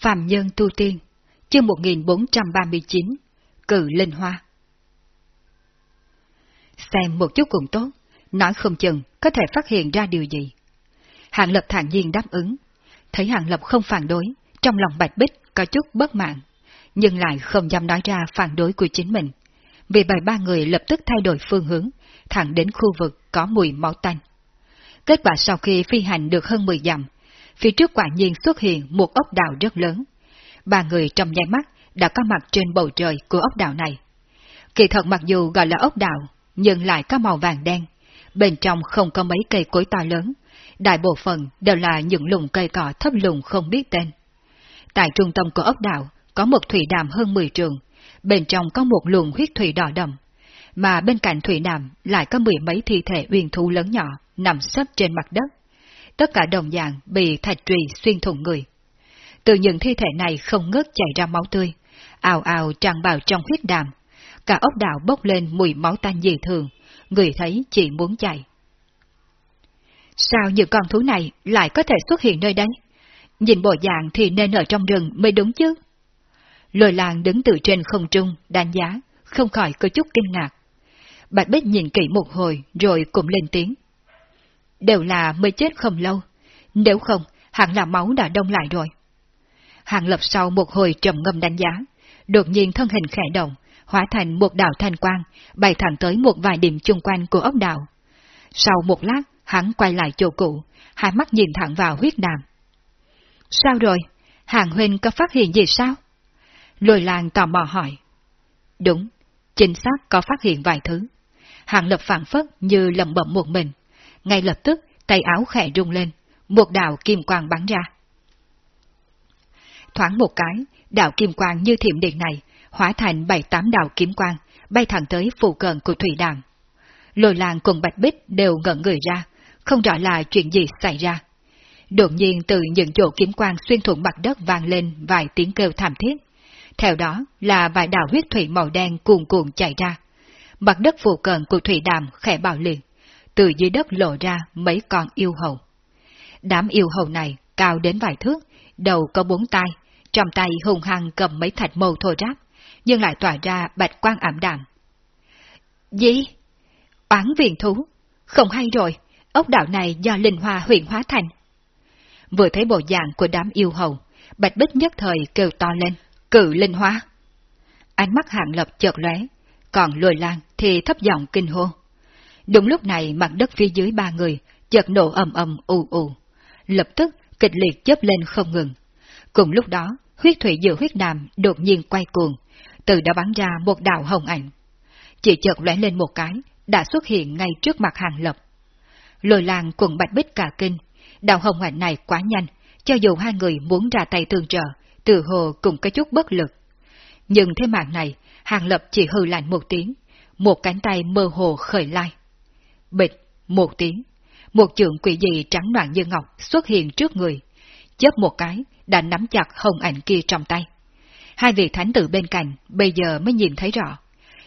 Phạm Nhân Tu Tiên, chương 1439, Cự Linh Hoa. Xem một chút cũng tốt, nói không chừng có thể phát hiện ra điều gì. Hạng Lập thản nhiên đáp ứng, thấy Hạng Lập không phản đối, trong lòng Bạch Bích có chút bất mãn, nhưng lại không dám nói ra phản đối của chính mình. Vì vậy ba người lập tức thay đổi phương hướng, thẳng đến khu vực có mùi máu tanh. Kết quả sau khi phi hành được hơn 10 dặm, phía trước quả nhiên xuất hiện một ốc đảo rất lớn. Ba người trong nháy mắt đã có mặt trên bầu trời của ốc đảo này. Kỳ thật mặc dù gọi là ốc đảo, nhưng lại có màu vàng đen, bên trong không có mấy cây cối to lớn, đại bộ phận đều là những lùng cây cỏ thấp lùn không biết tên. Tại trung tâm của ốc đảo có một thủy đàm hơn 10 trường, bên trong có một luồng huyết thủy đỏ đậm, mà bên cạnh thủy đàm lại có mười mấy thi thể uyên thú lớn nhỏ nằm sấp trên mặt đất. Tất cả đồng dạng bị thạch trùy xuyên thủng người. Từ những thi thể này không ngớt chảy ra máu tươi, ào ào tràn vào trong huyết đàm. Cả ốc đảo bốc lên mùi máu tanh dị thường, người thấy chỉ muốn chạy. Sao những con thú này lại có thể xuất hiện nơi đây? Nhìn bộ dạng thì nên ở trong rừng mới đúng chứ. Lôi làng đứng từ trên không trung, đánh giá, không khỏi có chút kinh ngạc. Bạch Bích nhìn kỹ một hồi rồi cũng lên tiếng. Đều là mới chết không lâu, nếu không hẳn là máu đã đông lại rồi. Hàng lập sau một hồi trầm ngâm đánh giá, đột nhiên thân hình khẽ động, hóa thành một đạo thanh quang, bay thẳng tới một vài điểm chung quanh của ốc đảo. Sau một lát, hắn quay lại chỗ cũ, hai mắt nhìn thẳng vào huyết đàm. Sao rồi? Hàng huynh có phát hiện gì sao? Lôi làng tò mò hỏi. Đúng, chính xác có phát hiện vài thứ. Hàng lập phản phất như lầm bẩm một mình. Ngay lập tức, tay áo khẽ rung lên, một đạo kim quang bắn ra. Thoáng một cái, đạo kim quang như thiểm điện này, hóa thành bảy tám đạo kiếm quang, bay thẳng tới phụ cận của thủy đàm. Lôi làng cùng Bạch Bích đều ngẩn người ra, không rõ là chuyện gì xảy ra. Đột nhiên từ những chỗ kiếm quang xuyên thủng mặt đất vang lên vài tiếng kêu thảm thiết. Theo đó là vài đạo huyết thủy màu đen cuồn cuộn chảy ra. Mặt đất phụ cận của thủy đàm khẽ bạo liền. Từ dưới đất lộ ra mấy con yêu hầu. Đám yêu hầu này cao đến vài thước, đầu có bốn tay, trong tay hùng hăng cầm mấy thạch mâu thô ráp, nhưng lại tỏa ra bạch quang ảm đạm. Gì? Oán viền thú? Không hay rồi, ốc đạo này do linh hoa huyện hóa thành. Vừa thấy bộ dạng của đám yêu hầu, Bạch Bích nhất thời kêu to lên, cự linh hoa. Ánh mắt hạng lập chợt lóe, còn lùi lan thì thấp giọng kinh hô. Đúng lúc này mặt đất phía dưới ba người chợt nổ ầm ầm ù ù, lập tức kịch liệt chớp lên không ngừng. Cùng lúc đó, huyết thủy giữa huyết đàm đột nhiên quay cuồng, từ đó bắn ra một đạo hồng ảnh. Chỉ chợt lóe lên một cái, đã xuất hiện ngay trước mặt hàng lập. Lôi làng cùng bạch bích cả kinh, đạo hồng ảnh này quá nhanh, cho dù hai người muốn ra tay tương trợ, từ hồ cũng có chút bất lực. Nhưng thế mạng này, hàng lập chỉ hư lạnh một tiếng, một cánh tay mơ hồ khởi lai. Bịch, một tiếng, một trường quỷ dị trắng noạn như ngọc xuất hiện trước người, chớp một cái đã nắm chặt hồng ảnh kia trong tay. Hai vị thánh tử bên cạnh bây giờ mới nhìn thấy rõ.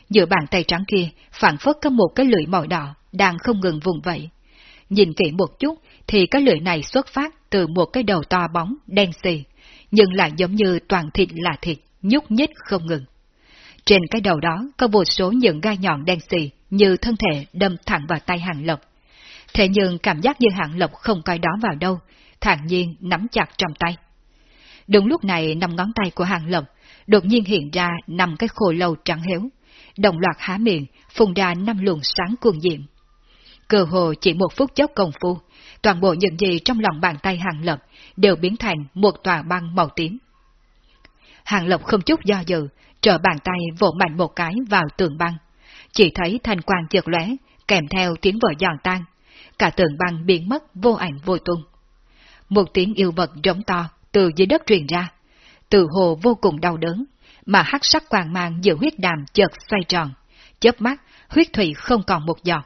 Giữa bàn tay trắng kia phản phất có một cái lưỡi màu đỏ đang không ngừng vùng vẫy. Nhìn kỹ một chút thì cái lưỡi này xuất phát từ một cái đầu to bóng đen xì, nhưng lại giống như toàn thịt là thịt, nhúc nhích không ngừng. Trên cái đầu đó có vô số những gai nhọn đen xì như thân thể đâm thẳng vào tay hàng lộc. Thế nhưng cảm giác như hàng lộc không coi đó vào đâu, thản nhiên nắm chặt trong tay. Đúng lúc này năm ngón tay của hàng lộc đột nhiên hiện ra năm cái khô lâu trắng héo, đồng loạt há miệng, phun ra năm luồng sáng cuồng diệm. Cơ hồ chỉ một phút chốc công phu, toàn bộ những gì trong lòng bàn tay hàng lập đều biến thành một tòa băng màu tím. Hàng lập không chút do dự, trở bàn tay vỗ mạnh một cái vào tường băng. Chỉ thấy thanh quang chợt lóe, kèm theo tiếng vỡ giòn tan. Cả tường băng biến mất vô ảnh vô tung. Một tiếng yêu vật rống to từ dưới đất truyền ra. Từ hồ vô cùng đau đớn, mà hắc sắc quang mang giữa huyết đàm chợt xoay tròn. Chớp mắt, huyết thủy không còn một giọt.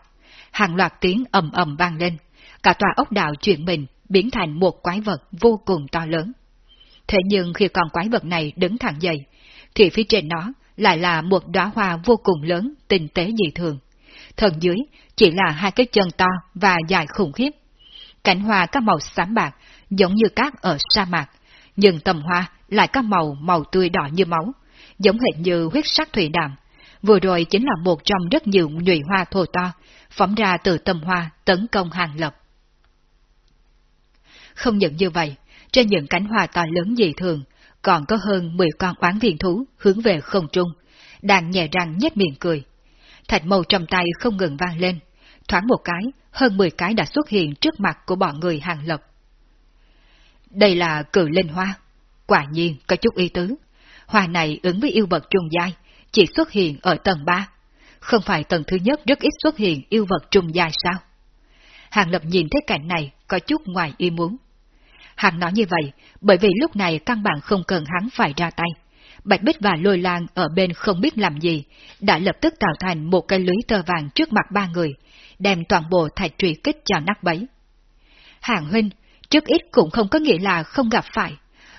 Hàng loạt tiếng ầm ầm vang lên. Cả tòa ốc đạo chuyển mình, biến thành một quái vật vô cùng to lớn. Thế nhưng khi con quái vật này đứng thẳng dậy, thì phía trên nó lại là một đóa hoa vô cùng lớn, tinh tế dị thường. Thần dưới chỉ là hai cái chân to và dài khủng khiếp. Cảnh hoa các màu xám bạc, giống như cát ở sa mạc, nhưng tầm hoa lại có màu màu tươi đỏ như máu, giống hệt như huyết sắc thủy đàm. Vừa rồi chính là một trong rất nhiều nhụy hoa thô to, phóng ra từ tâm hoa tấn công hàng lập. Không những như vậy, trên những cánh hoa to lớn dị thường, còn có hơn 10 con oán viên thú hướng về không trung, đang nhẹ răng nhếch miệng cười. Thạch mâu trong tay không ngừng vang lên, thoáng một cái, hơn 10 cái đã xuất hiện trước mặt của bọn người hàng lập. Đây là cử linh hoa, quả nhiên có chút ý tứ. Hoa này ứng với yêu vật trung giai, chỉ xuất hiện ở tầng 3. Không phải tầng thứ nhất rất ít xuất hiện yêu vật trung giai sao? Hàng lập nhìn thấy cảnh này có chút ngoài ý muốn. Hàng nói như vậy, bởi vì lúc này căn bản không cần hắn phải ra tay. Bạch Bích và Lôi Lan ở bên không biết làm gì, đã lập tức tạo thành một cái lưới tơ vàng trước mặt ba người, đem toàn bộ thạch trụy kích cho nát bấy. Hàng huynh, trước ít cũng không có nghĩa là không gặp phải.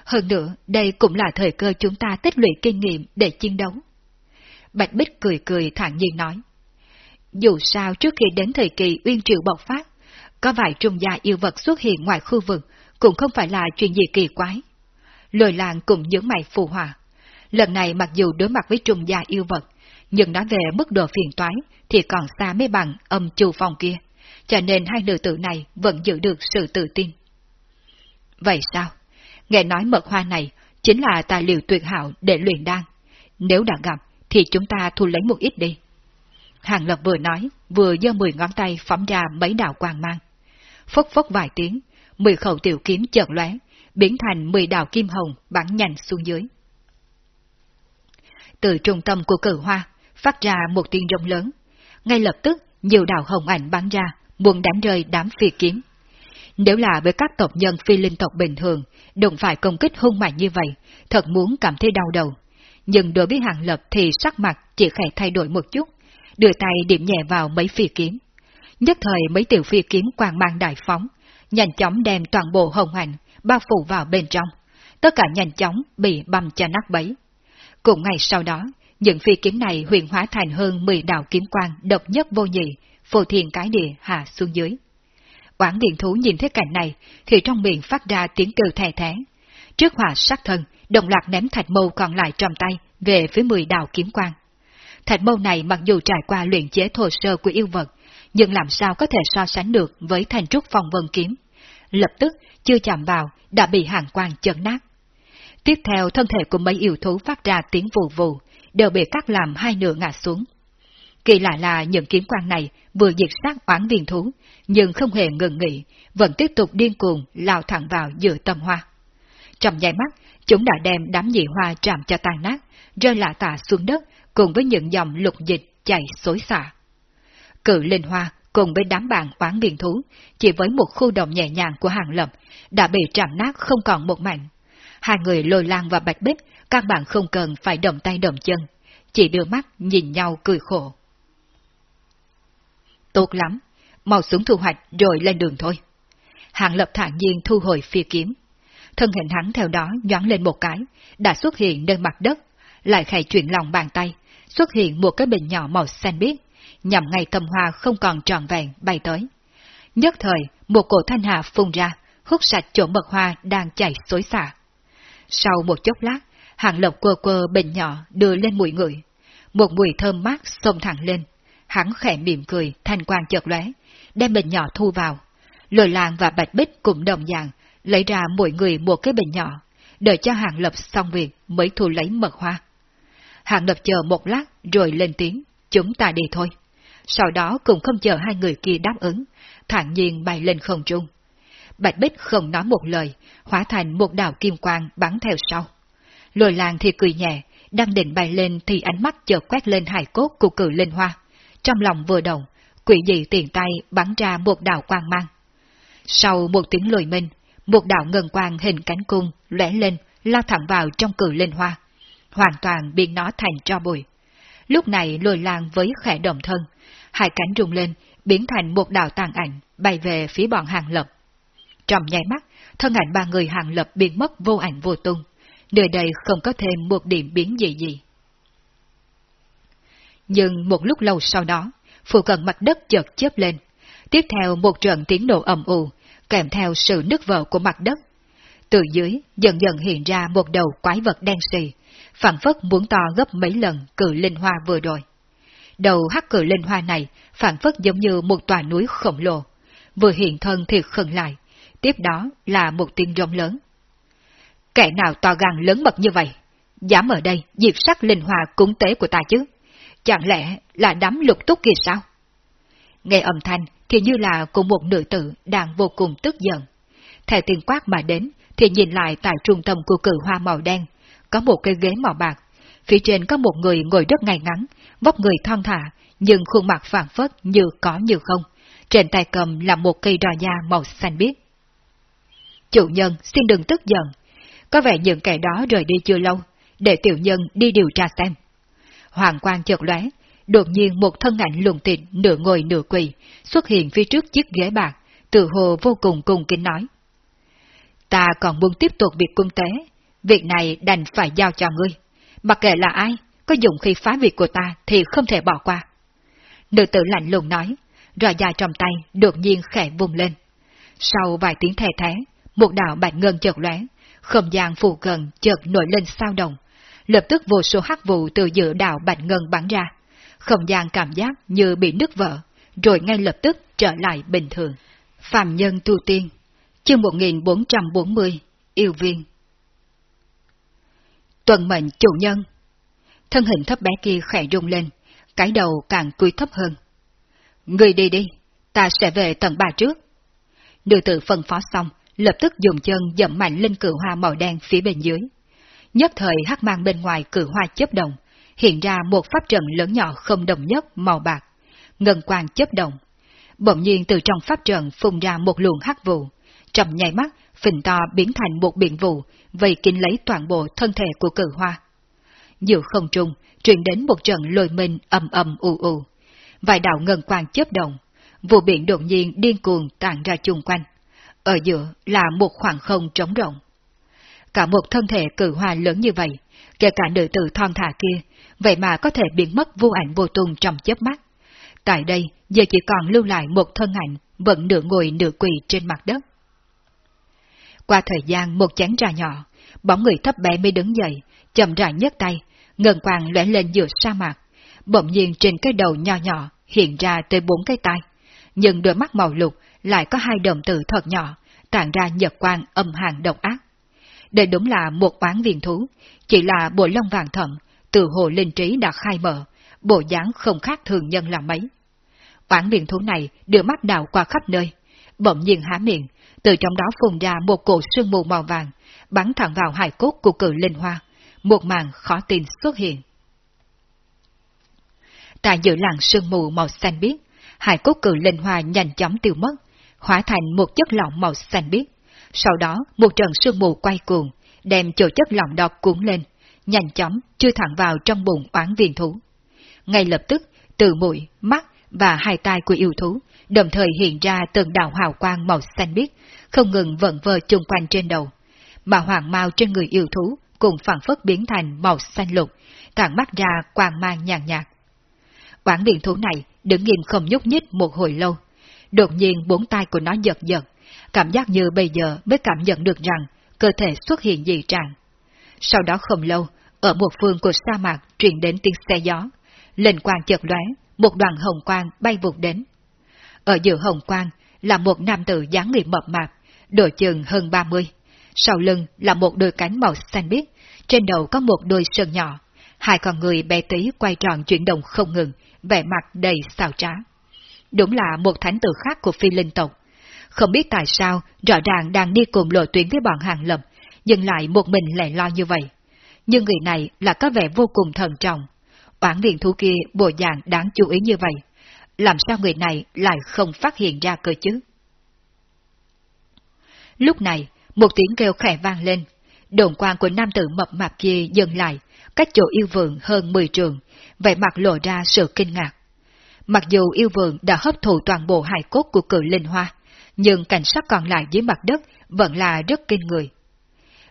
Hơn nữa, đây cũng là thời cơ chúng ta tích lũy kinh nghiệm để chiến đấu. Bạch Bích cười cười thản nhiên nói. Dù sao trước khi đến thời kỳ uyên triệu bộc phát, có vài trung gia yêu vật xuất hiện ngoài khu vực cũng không phải là chuyện gì kỳ quái. Lôi làng cũng nhớ mày phù hòa. Lần này mặc dù đối mặt với trùng gia yêu vật, nhưng nói về mức độ phiền toái thì còn xa mấy bằng âm chu phòng kia, cho nên hai nữ tử này vẫn giữ được sự tự tin. Vậy sao? Nghe nói mật hoa này chính là tài liệu tuyệt hảo để luyện đan. Nếu đã gặp, thì chúng ta thu lấy một ít đi. Hàng Lập vừa nói, vừa giơ mười ngón tay phóng ra mấy đạo quang mang. Phốc phốc vài tiếng, mười khẩu tiểu kiếm chợt lóe, biến thành mười đạo kim hồng bắn nhanh xuống dưới. Từ trung tâm của cử hoa, phát ra một tiếng rộng lớn. Ngay lập tức, nhiều đạo hồng ảnh bắn ra, muốn đánh rơi đám phi kiếm. Nếu là với các tộc nhân phi linh tộc bình thường, đụng phải công kích hung mạnh như vậy, thật muốn cảm thấy đau đầu. Nhưng đối với hàng lập thì sắc mặt chỉ khẽ thay đổi một chút, đưa tay điểm nhẹ vào mấy phi kiếm. Nhất thời mấy tiểu phi kiếm quang mang đại phóng, nhanh chóng đem toàn bộ hồng hành bao phủ vào bên trong. Tất cả nhanh chóng bị băm cho nát bấy. Cùng ngày sau đó, những phi kiếm này huyền hóa thành hơn 10 đạo kiếm quang độc nhất vô nhị, phù thiền cái địa hạ xuống dưới. Quảng điện thú nhìn thấy cảnh này, thì trong miệng phát ra tiếng kêu thè thé. Trước hỏa sát thân, đồng loạt ném thạch mâu còn lại trong tay về phía 10 đạo kiếm quang. Thạch mâu này mặc dù trải qua luyện chế thô sơ của yêu vật, nhưng làm sao có thể so sánh được với thành trúc phong vân kiếm. Lập tức, chưa chạm vào, đã bị hàng quang chấn nát. Tiếp theo thân thể của mấy yêu thú phát ra tiếng vù vù, đều bị cắt làm hai nửa ngã xuống. Kỳ lạ là những kiếm quang này vừa diệt sát oán viên thú, nhưng không hề ngừng nghỉ, vẫn tiếp tục điên cuồng lao thẳng vào giữa tâm hoa. Trong nháy mắt, chúng đã đem đám dị hoa chạm cho tan nát, rơi lạ tả xuống đất cùng với những dòng lục dịch chảy xối xả. Cự linh hoa cùng với đám bạn oán viên thú, chỉ với một khu động nhẹ nhàng của hàng lập, đã bị trạm nát không còn một mảnh. Hai người lôi lan và bạch bích, các bạn không cần phải động tay động chân, chỉ đưa mắt nhìn nhau cười khổ. Tốt lắm, mau xuống thu hoạch rồi lên đường thôi. Hàng lập thản nhiên thu hồi phi kiếm. Thân hình hắn theo đó nhoáng lên một cái, đã xuất hiện nơi mặt đất, lại khải chuyển lòng bàn tay, xuất hiện một cái bình nhỏ màu xanh biếc, nhằm ngay tầm hoa không còn tròn vẹn bay tới. Nhất thời, một cổ thanh hà phun ra, hút sạch chỗ mật hoa đang chảy xối xả. Sau một chốc lát, hàng lộc quơ quơ bình nhỏ đưa lên mũi người. Một mùi thơm mát xông thẳng lên. Hắn khẽ mỉm cười, thanh quang chợt lóe, đem bình nhỏ thu vào. Lôi làng và bạch bích cũng đồng dạng, lấy ra mỗi người một cái bình nhỏ, đợi cho hàng lập xong việc mới thu lấy mật hoa. Hàng lập chờ một lát rồi lên tiếng, chúng ta đi thôi. Sau đó cũng không chờ hai người kia đáp ứng, thản nhiên bay lên không trung. Bạch Bích không nói một lời, hóa thành một đạo kim quang bắn theo sau. Lôi làng thì cười nhẹ, đang định bay lên thì ánh mắt chợt quét lên hải cốt của cử linh hoa. Trong lòng vừa động, quỷ dị tiền tay bắn ra một đạo quang mang. Sau một tiếng lùi minh, một đạo ngân quang hình cánh cung lóe lên, lao thẳng vào trong cử linh hoa, hoàn toàn biến nó thành tro bụi. Lúc này lôi lang với khẽ động thân, hai cánh rung lên, biến thành một đạo tàn ảnh, bay về phía bọn hàng lập. Trong nháy mắt, thân ảnh ba người hàng lập biến mất vô ảnh vô tung, nơi đây không có thêm một điểm biến gì gì. Nhưng một lúc lâu sau đó, phụ cận mặt đất chợt chớp lên, tiếp theo một trận tiếng nổ ầm ù, kèm theo sự nứt vỡ của mặt đất. Từ dưới dần dần hiện ra một đầu quái vật đen xì, phản phất muốn to gấp mấy lần cự linh hoa vừa rồi. Đầu hắc cự linh hoa này phản phất giống như một tòa núi khổng lồ, vừa hiện thân thì khẩn lại, tiếp đó là một tiếng rống lớn. Kẻ nào to gan lớn mật như vậy, dám ở đây diệt sát linh hoa cúng tế của ta chứ? Chẳng lẽ là đám lục túc kia sao? Nghe âm thanh thì như là của một nữ tử đang vô cùng tức giận. Theo tiền quát mà đến thì nhìn lại tại trung tâm của cử hoa màu đen, có một cái ghế màu bạc. Phía trên có một người ngồi rất ngay ngắn, vóc người thon thả, nhưng khuôn mặt phản phất như có như không. Trên tay cầm là một cây đò da màu xanh biếc. Chủ nhân xin đừng tức giận. Có vẻ những kẻ đó rời đi chưa lâu, để tiểu nhân đi điều tra xem. Hoàng quang chợt lóe, đột nhiên một thân ảnh lùng tịnh nửa ngồi nửa quỳ xuất hiện phía trước chiếc ghế bạc, tự hồ vô cùng cùng kính nói. Ta còn muốn tiếp tục việc cung tế, việc này đành phải giao cho ngươi. Mặc kệ là ai, có dụng khi phá việc của ta thì không thể bỏ qua. Nữ tử lạnh lùng nói, rò dài trong tay đột nhiên khẽ vùng lên. Sau vài tiếng thề thế, một đạo bạch ngân chợt lóe, không gian phụ gần chợt nổi lên sao động, lập tức vô số hắc vụ từ giữa đạo bạch ngân bắn ra. Không gian cảm giác như bị nứt vỡ, rồi ngay lập tức trở lại bình thường. Phạm nhân tu tiên, chương 1440, yêu viên. Tuần mệnh chủ nhân. Thân hình thấp bé kia khẽ rung lên, cái đầu càng cúi thấp hơn. Người đi đi, ta sẽ về tầng ba trước. Nữ tử phân phó xong, lập tức dùng chân dậm mạnh lên cửa hoa màu đen phía bên dưới. Nhất thời hắc mang bên ngoài cửa hoa chấp động, hiện ra một pháp trận lớn nhỏ không đồng nhất màu bạc, ngân quang chấp động. Bỗng nhiên từ trong pháp trận phun ra một luồng hắc vụ, trong nháy mắt phình to biến thành một biển vụ, vây kín lấy toàn bộ thân thể của cử hoa. Giữa không trung, truyền đến một trận lôi minh ầm ầm u u. Vài đạo ngân quang chớp động, vụ biển đột nhiên điên cuồng tản ra chung quanh. Ở giữa là một khoảng không trống rộng. Cả một thân thể cử hoa lớn như vậy, kể cả nữ tử thon thả kia, vậy mà có thể biến mất vô ảnh vô tung trong chớp mắt. Tại đây, giờ chỉ còn lưu lại một thân ảnh, vẫn nửa ngồi nửa quỳ trên mặt đất. Qua thời gian một chén trà nhỏ, bóng người thấp bé mới đứng dậy, chậm rãi nhấc tay, ngân quang lóe lên giữa sa mạc. Bỗng nhiên trên cái đầu nhỏ nhỏ hiện ra tới bốn cái tay nhưng đôi mắt màu lục lại có hai đồng tử thật nhỏ, tản ra nhật quang âm hàn độc ác. Đây đúng là một oán viên thú, chỉ là bộ lông vàng thận, từ hồ linh trí đã khai mở, bộ dáng không khác thường nhân là mấy. Oán viên thú này đưa mắt đào qua khắp nơi, bỗng nhiên há miệng, từ trong đó phun ra một cổ sương mù màu vàng, bắn thẳng vào hài cốt của cự linh hoa, một màn khó tin xuất hiện. Tại giữa làng sương mù màu xanh biếc, hài cốt cự linh hoa nhanh chóng tiêu mất, hóa thành một chất lỏng màu xanh biếc. Sau đó, một trận sương mù quay cuồng, đem chỗ chất lỏng đó cuốn lên, nhanh chóng chui thẳng vào trong bụng oán viên thú. Ngay lập tức, từ mũi, mắt và hai tai của yêu thú, đồng thời hiện ra từng đạo hào quang màu xanh biếc, không ngừng vận vơ chung quanh trên đầu. Mà hoàng mau trên người yêu thú cùng phản phất biến thành màu xanh lục, tản mắt ra quang mang nhàn nhạt. Quảng biển thú này đứng nghiêm không nhúc nhích một hồi lâu. Đột nhiên bốn tay của nó giật giật, cảm giác như bây giờ mới cảm nhận được rằng cơ thể xuất hiện dị trạng. Sau đó không lâu, ở một phương của sa mạc truyền đến tiếng xe gió, lên quang chợt lóe, một đoàn hồng quang bay vụt đến. Ở giữa hồng quang là một nam tử dáng người mập mạp, độ chừng hơn 30. Sau lưng là một đôi cánh màu xanh biếc, trên đầu có một đôi sừng nhỏ, hai con người bé tí quay tròn chuyển động không ngừng, vẻ mặt đầy xào trá. Đúng là một thánh tử khác của phi linh tộc. Không biết tại sao, rõ ràng đang đi cùng lộ tuyến với bọn hàng lầm, nhưng lại một mình lẻ lo như vậy. Nhưng người này là có vẻ vô cùng thần trọng. Oán điện thú kia bộ dạng đáng chú ý như vậy. Làm sao người này lại không phát hiện ra cơ chứ? Lúc này, một tiếng kêu khẽ vang lên. Đồn quang của nam tử mập mạp kia dừng lại, cách chỗ yêu vượng hơn 10 trường, vẻ mặt lộ ra sự kinh ngạc. Mặc dù yêu vượng đã hấp thụ toàn bộ hài cốt của cự linh hoa, nhưng cảnh sát còn lại dưới mặt đất vẫn là rất kinh người.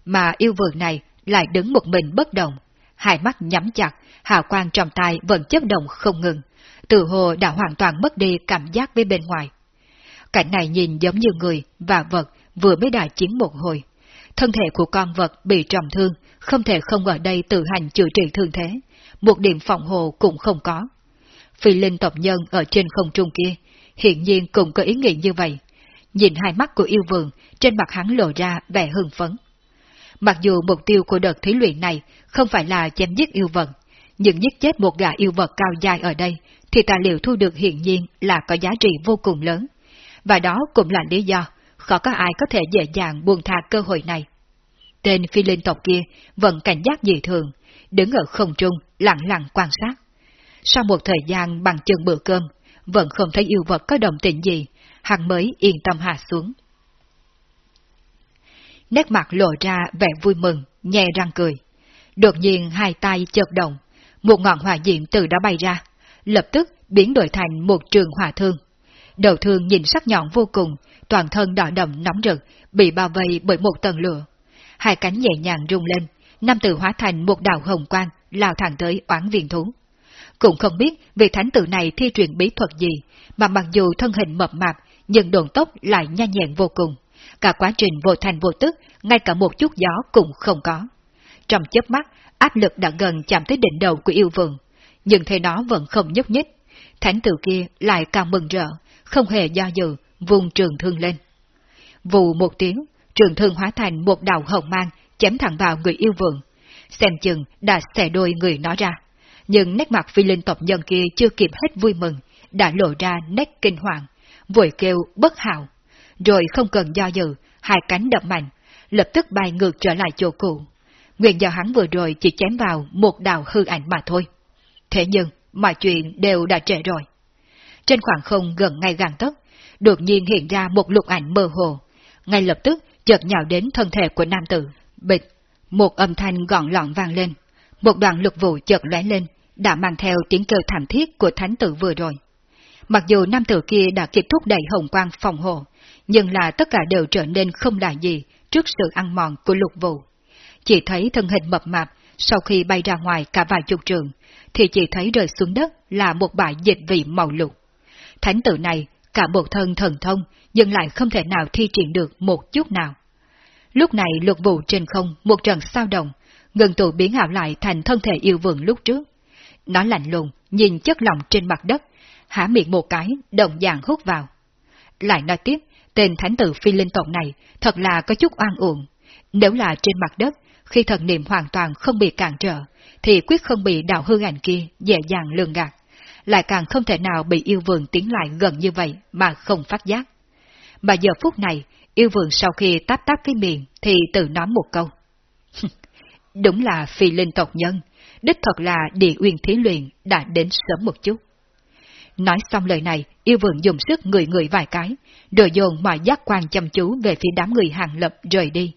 Mà yêu vượng này lại đứng một mình bất động, hai mắt nhắm chặt, hào quang trong tay vẫn chấp động không ngừng, tự hồ đã hoàn toàn mất đi cảm giác với bên ngoài. Cảnh này nhìn giống như người và vật vừa mới đại chiến một hồi. thân thể của con vật bị trọng thương, không thể không ở đây tự hành chữa trị thương thế, một điểm phòng hộ cũng không có. Phi linh tộc nhân ở trên không trung kia, hiện nhiên cũng có ý nghĩ như vậy. Nhìn hai mắt của yêu vườn, trên mặt hắn lộ ra vẻ hưng phấn. Mặc dù mục tiêu của đợt thí luyện này không phải là chém giết yêu vật, nhưng giết chết một gã yêu vật cao dài ở đây, thì tài liệu thu được hiển nhiên là có giá trị vô cùng lớn. Và đó cũng là lý do khó có ai có thể dễ dàng buông tha cơ hội này. Tên phi linh tộc kia vẫn cảnh giác dị thường, đứng ở không trung, lặng lặng quan sát. Sau một thời gian bằng chân bữa cơm, vẫn không thấy yêu vật có đồng tình gì, hắn mới yên tâm hạ xuống. Nét mặt lộ ra vẻ vui mừng, nhẹ răng cười. Đột nhiên hai tay chợt động, một ngọn hỏa diệm từ đó bay ra, lập tức biến đổi thành một trường hỏa thương. Đầu thương nhìn sắc nhọn vô cùng, toàn thân đỏ đậm nóng rực, bị bao vây bởi một tầng lửa. Hai cánh nhẹ nhàng rung lên, nam tử hóa thành một đạo hồng quang, lao thẳng tới oán viên thú. Cũng không biết vị thánh tử này thi truyền bí thuật gì, mà mặc dù thân hình mập mạp, nhưng đồn tốc lại nhanh nhẹn vô cùng. Cả quá trình vô thành vô tức, ngay cả một chút gió cũng không có. Trong chớp mắt, áp lực đã gần chạm tới đỉnh đầu của yêu vườn, nhưng thế nó vẫn không nhúc nhích. Thánh tử kia lại càng mừng rỡ, không hề do dự, vùng trường thương lên. Vù một tiếng, trường thương hóa thành một đạo hồng mang, chém thẳng vào người yêu vườn. Xem chừng đã xẻ đôi người nó ra. Nhưng nét mặt phi linh tộc nhân kia chưa kịp hết vui mừng, đã lộ ra nét kinh hoàng, vội kêu bất hảo. Rồi không cần do dự, hai cánh đập mạnh, lập tức bay ngược trở lại chỗ cũ. Nguyện do hắn vừa rồi chỉ chém vào một đạo hư ảnh mà thôi. Thế nhưng, mọi chuyện đều đã trễ rồi. Trên khoảng không gần ngay gàng tấc, đột nhiên hiện ra một lục ảnh mơ hồ. Ngay lập tức, chợt nhào đến thân thể của nam tử. Bịch, một âm thanh gọn lọn vang lên. Một đoạn lục vụ chợt lóe lên, đã mang theo tiếng kêu thảm thiết của thánh tử vừa rồi. Mặc dù nam tử kia đã kịp thúc đẩy hồng quang phòng hộ, nhưng là tất cả đều trở nên không là gì trước sự ăn mòn của lục vụ. Chỉ thấy thân hình mập mạp, sau khi bay ra ngoài cả vài chục trường, thì chỉ thấy rơi xuống đất là một bãi dịch vị màu lục. Thánh tử này, cả một thân thần thông, nhưng lại không thể nào thi triển được một chút nào. Lúc này lục vụ trên không một trận sao động, ngừng tụ biến ảo lại thành thân thể yêu vườn lúc trước. Nó lạnh lùng, nhìn chất lỏng trên mặt đất, há miệng một cái, đồng dạng hút vào. Lại nói tiếp, tên thánh tử phi linh tộc này thật là có chút oan uổng. Nếu là trên mặt đất, khi thần niệm hoàn toàn không bị cản trở, thì quyết không bị đạo hư ảnh kia dễ dàng lường gạt. Lại càng không thể nào bị yêu vườn tiến lại gần như vậy mà không phát giác. Mà giờ phút này, yêu vườn sau khi táp táp cái miệng thì tự nói một câu. Đúng là phi linh tộc nhân, đích thật là địa uyên thí luyện đã đến sớm một chút. Nói xong lời này, yêu vượng dùng sức người người vài cái, rồi dồn mọi giác quan chăm chú về phía đám người hàng lập rời đi.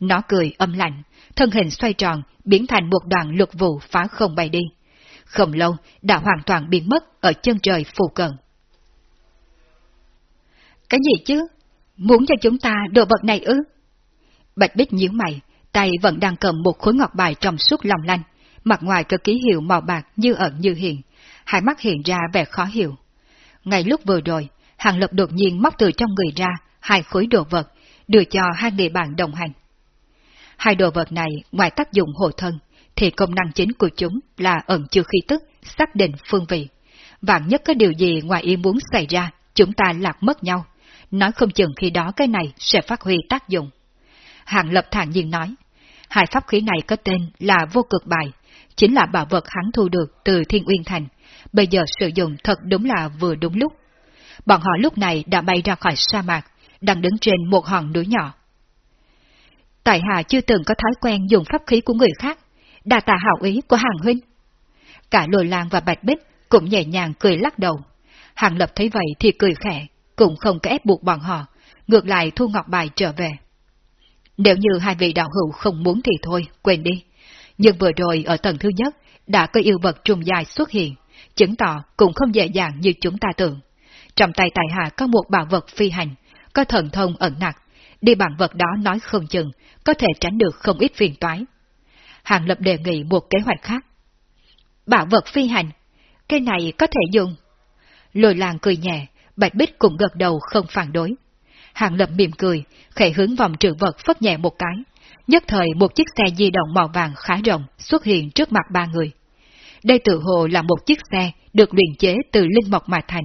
Nó cười âm lạnh, thân hình xoay tròn, biến thành một đoàn lục vụ phá không bay đi. Không lâu, đã hoàn toàn biến mất ở chân trời phù cận. Cái gì chứ? Muốn cho chúng ta đồ vật này ư? Bạch Bích nhíu mày, tay vẫn đang cầm một khối ngọc bài trong suốt lòng lanh, mặt ngoài có ký hiệu màu bạc như ẩn như hiện, hai mắt hiện ra vẻ khó hiểu. Ngay lúc vừa rồi, Hàng Lập đột nhiên móc từ trong người ra hai khối đồ vật, đưa cho hai người bạn đồng hành. Hai đồ vật này ngoài tác dụng hộ thân, thì công năng chính của chúng là ẩn chứa khí tức, xác định phương vị. Vạn nhất có điều gì ngoài ý muốn xảy ra, chúng ta lạc mất nhau. Nói không chừng khi đó cái này sẽ phát huy tác dụng. Hàng Lập thản nhiên nói, hai pháp khí này có tên là vô cực bài, chính là bảo vật hắn thu được từ Thiên Uyên Thành, bây giờ sử dụng thật đúng là vừa đúng lúc. Bọn họ lúc này đã bay ra khỏi sa mạc, đang đứng trên một hòn núi nhỏ. Tại hạ chưa từng có thói quen dùng pháp khí của người khác, đà tạ hảo ý của hàng huynh. Cả lồi lang và bạch bích cũng nhẹ nhàng cười lắc đầu. Hàng lập thấy vậy thì cười khẽ, cũng không có ép buộc bọn họ, ngược lại thu ngọc bài trở về. Nếu như hai vị đạo hữu không muốn thì thôi, quên đi. Nhưng vừa rồi ở tầng thứ nhất, đã có yêu vật trùng dài xuất hiện, chứng tỏ cũng không dễ dàng như chúng ta tưởng. Trong tay tài hạ có một bảo vật phi hành, có thần thông ẩn nặc, đi bằng vật đó nói không chừng, có thể tránh được không ít phiền toái. Hàng Lập đề nghị một kế hoạch khác. Bảo vật phi hành, cái này có thể dùng. Lôi làng cười nhẹ, Bạch Bích cũng gật đầu không phản đối. Hàng Lập mỉm cười, khẽ hướng vòng trữ vật phất nhẹ một cái. Nhất thời một chiếc xe di động màu vàng khá rộng xuất hiện trước mặt ba người. Đây tự hồ là một chiếc xe được luyện chế từ linh mộc mà thành.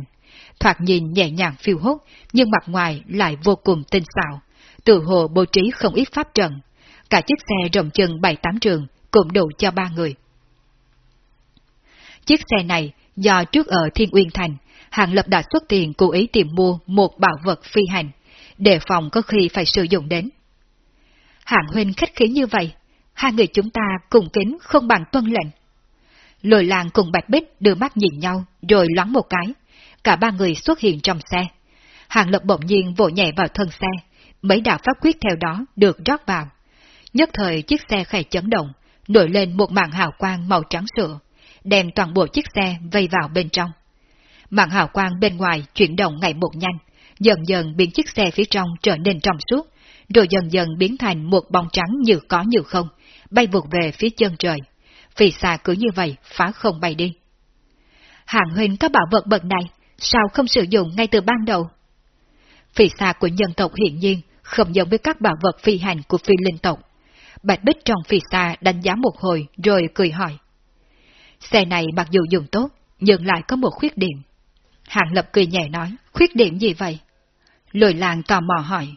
Thoạt nhìn nhẹ nhàng phiêu hốt, nhưng mặt ngoài lại vô cùng tinh xảo. Tự hồ bố trí không ít pháp trận. Cả chiếc xe rộng chừng 7-8 trường cũng đủ cho ba người. Chiếc xe này do trước ở Thiên Uyên Thành, Hàng Lập đã xuất tiền cố ý tìm mua một bảo vật phi hành, đề phòng có khi phải sử dụng đến. Hạng huynh khách khí như vậy, hai người chúng ta cùng kính không bằng tuân lệnh. Lôi làng cùng Bạch Bích đưa mắt nhìn nhau, rồi loáng một cái. Cả ba người xuất hiện trong xe. Hàng lập bỗng nhiên vỗ nhẹ vào thân xe, mấy đạo pháp quyết theo đó được rót vào. Nhất thời chiếc xe khẽ chấn động, nổi lên một màn hào quang màu trắng sữa, đem toàn bộ chiếc xe vây vào bên trong. Màn hào quang bên ngoài chuyển động ngày một nhanh, dần dần biến chiếc xe phía trong trở nên trong suốt, rồi dần dần biến thành một bóng trắng như có như không, bay vụt về phía chân trời. Vì xa cứ như vậy, phá không bay đi. Hàng huynh có bảo vật bậc này, sao không sử dụng ngay từ ban đầu? Phi xa của nhân tộc hiện nhiên không giống với các bảo vật phi hành của phi linh tộc. Bạch Bích trong phi xa đánh giá một hồi rồi cười hỏi. Xe này mặc dù dùng tốt, nhưng lại có một khuyết điểm. Hàng Lập cười nhẹ nói, khuyết điểm gì vậy? Lôi làng tò mò hỏi.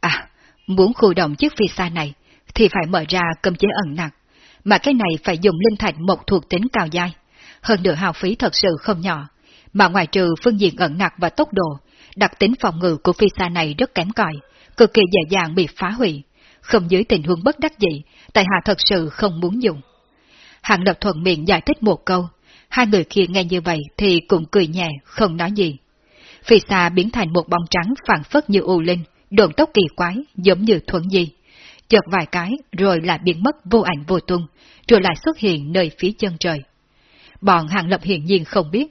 À, muốn khu động chiếc phi xa này, thì phải mở ra cơm chế ẩn nặc, mà cái này phải dùng linh thạch một thuộc tính cao dai. Hơn nữa hào phí thật sự không nhỏ, mà ngoài trừ phương diện ẩn nặc và tốc độ, đặc tính phòng ngự của phi xa này rất kém cỏi, cực kỳ dễ dàng bị phá hủy. Không dưới tình huống bất đắc dĩ, tại hạ thật sự không muốn dùng. Hạng lập thuận miệng giải thích một câu, hai người kia nghe như vậy thì cũng cười nhẹ, không nói gì. Phi xa biến thành một bóng trắng phản phất như u linh, đồn tốc kỳ quái, giống như thuận di. Chợt vài cái rồi lại biến mất vô ảnh vô tung, rồi lại xuất hiện nơi phía chân trời. Bọn hàng lập hiển nhiên không biết,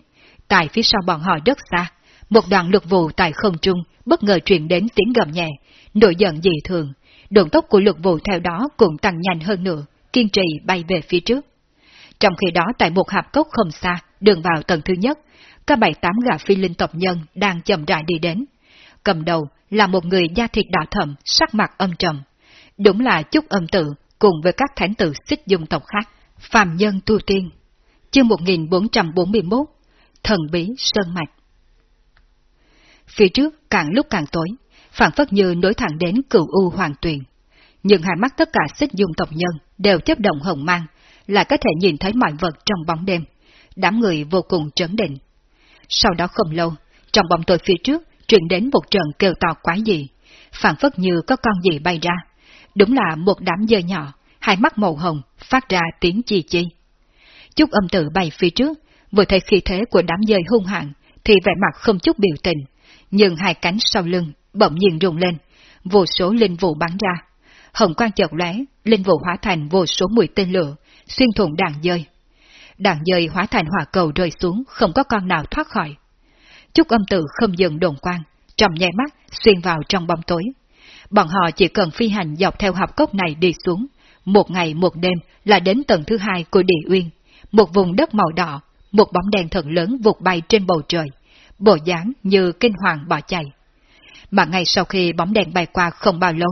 tại phía sau bọn họ rất xa, một đoạn lực vụ tại không trung bất ngờ truyền đến tiếng gầm nhẹ, nổi giận dị thường, đường tốc của lực vụ theo đó cũng tăng nhanh hơn nữa, kiên trì bay về phía trước. Trong khi đó tại một hạp cốc không xa, đường vào tầng thứ nhất, các bảy tám gà phi linh tộc nhân đang chậm rãi đi đến. Cầm đầu là một người da thịt đỏ thẫm, sắc mặt âm trầm. Đúng là chút âm tự, cùng với các thánh tử xích dung tộc khác. Phạm nhân tu tiên. Chương 1441 Thần bí Sơn Mạch Phía trước càng lúc càng tối, phản phất như nối thẳng đến cửu u hoàng tuyền. Nhưng hai mắt tất cả xích dung tộc nhân đều chấp động hồng mang, là có thể nhìn thấy mọi vật trong bóng đêm. Đám người vô cùng trấn định. Sau đó không lâu, trong bóng tối phía trước truyền đến một trận kêu to quái dị, phản phất như có con gì bay ra. Đúng là một đám dơ nhỏ, hai mắt màu hồng, phát ra tiếng chi chi. Chút âm tử bay phía trước, vừa thấy khí thế của đám dơi hung hãn, thì vẻ mặt không chút biểu tình, nhưng hai cánh sau lưng bỗng nhiên rung lên, vô số linh vụ bắn ra. Hồng quang chợt lóe, linh vụ hóa thành vô số mũi tên lửa, xuyên thủng đàn dơi. Đàn dơi hóa thành hỏa cầu rơi xuống, không có con nào thoát khỏi. Chút âm tử không dừng đồn quang, trong nháy mắt xuyên vào trong bóng tối. Bọn họ chỉ cần phi hành dọc theo hạp cốc này đi xuống, một ngày một đêm là đến tầng thứ hai của địa uyên, một vùng đất màu đỏ, một bóng đèn thật lớn vụt bay trên bầu trời, bộ dáng như kinh hoàng bỏ chạy. Mà ngay sau khi bóng đèn bay qua không bao lâu,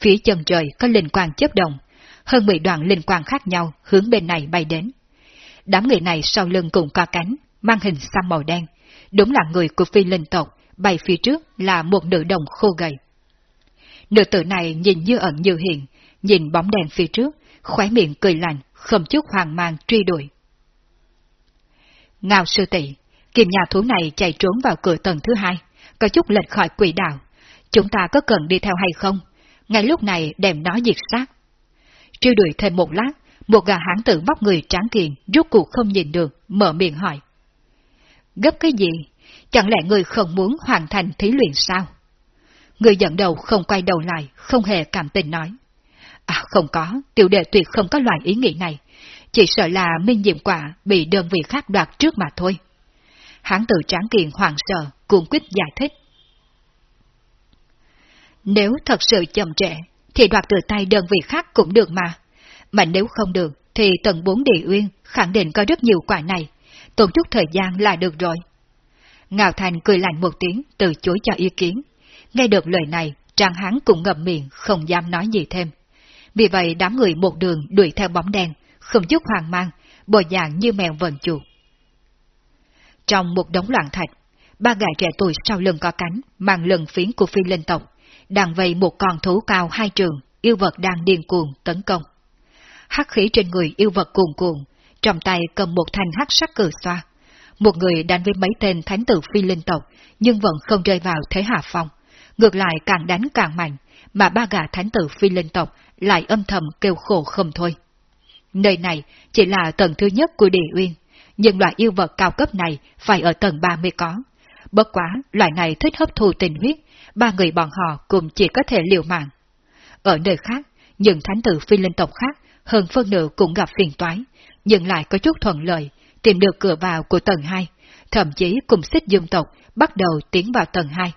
phía chân trời có linh quang chớp động, hơn 10 đoạn linh quang khác nhau hướng bên này bay đến. Đám người này sau lưng cùng co cánh, mang hình xăm màu đen, đúng là người của phi linh tộc, bay phía trước là một nữ đồng khô gầy. Nữ tử này nhìn như ẩn như hiện, nhìn bóng đèn phía trước, khóe miệng cười lành, không chút hoàng mang truy đuổi. Ngao sư tỷ, kiềm nhà thú này chạy trốn vào cửa tầng thứ hai, có chút lệch khỏi quỷ đạo. Chúng ta có cần đi theo hay không? Ngay lúc này đem nó diệt sát. Truy đuổi thêm một lát, một gà hán tử bóc người tráng kiện, rút cuộc không nhìn được, mở miệng hỏi. Gấp cái gì? Chẳng lẽ người không muốn hoàn thành thí luyện sao? Người dẫn đầu không quay đầu lại, không hề cảm tình nói. À không có, tiểu đệ tuyệt không có loại ý nghĩ này. Chỉ sợ là minh diệm quả bị đơn vị khác đoạt trước mà thôi. Hán tử tráng kiện hoàng sợ, cuồng quyết giải thích. Nếu thật sự chậm trễ, thì đoạt từ tay đơn vị khác cũng được mà. Mà nếu không được, thì tầng bốn địa uyên khẳng định có rất nhiều quả này. Tốn chút thời gian là được rồi. Ngạo Thành cười lạnh một tiếng, từ chối cho ý kiến. Nghe được lời này, Trang Hán cũng ngậm miệng, không dám nói gì thêm. Vì vậy đám người một đường đuổi theo bóng đen, không chút hoang mang, bộ dạng như mèo vần chuột. Trong một đống loạn thạch, ba gã trẻ tuổi sau lưng có cánh, mang lần phiến của phi linh tộc, đang vây một con thú cao hai trường, yêu vật đang điên cuồng tấn công. Hắc khí trên người yêu vật cuồn cuộn, trong tay cầm một thanh hắc sắc cử xoa. Một người đánh với mấy tên thánh tử phi linh tộc, nhưng vẫn không rơi vào thế hạ phong. Ngược lại càng đánh càng mạnh, mà ba gã thánh tử phi linh tộc lại âm thầm kêu khổ không thôi. Nơi này chỉ là tầng thứ nhất của địa uyên, nhưng loại yêu vật cao cấp này phải ở tầng 3 mới có. Bất quá, loại này thích hấp thu tình huyết, ba người bọn họ cũng chỉ có thể liều mạng. Ở nơi khác, những thánh tử phi linh tộc khác, hơn phân nửa cũng gặp phiền toái, nhưng lại có chút thuận lợi, tìm được cửa vào của tầng 2, thậm chí cùng xích dương tộc bắt đầu tiến vào tầng 2.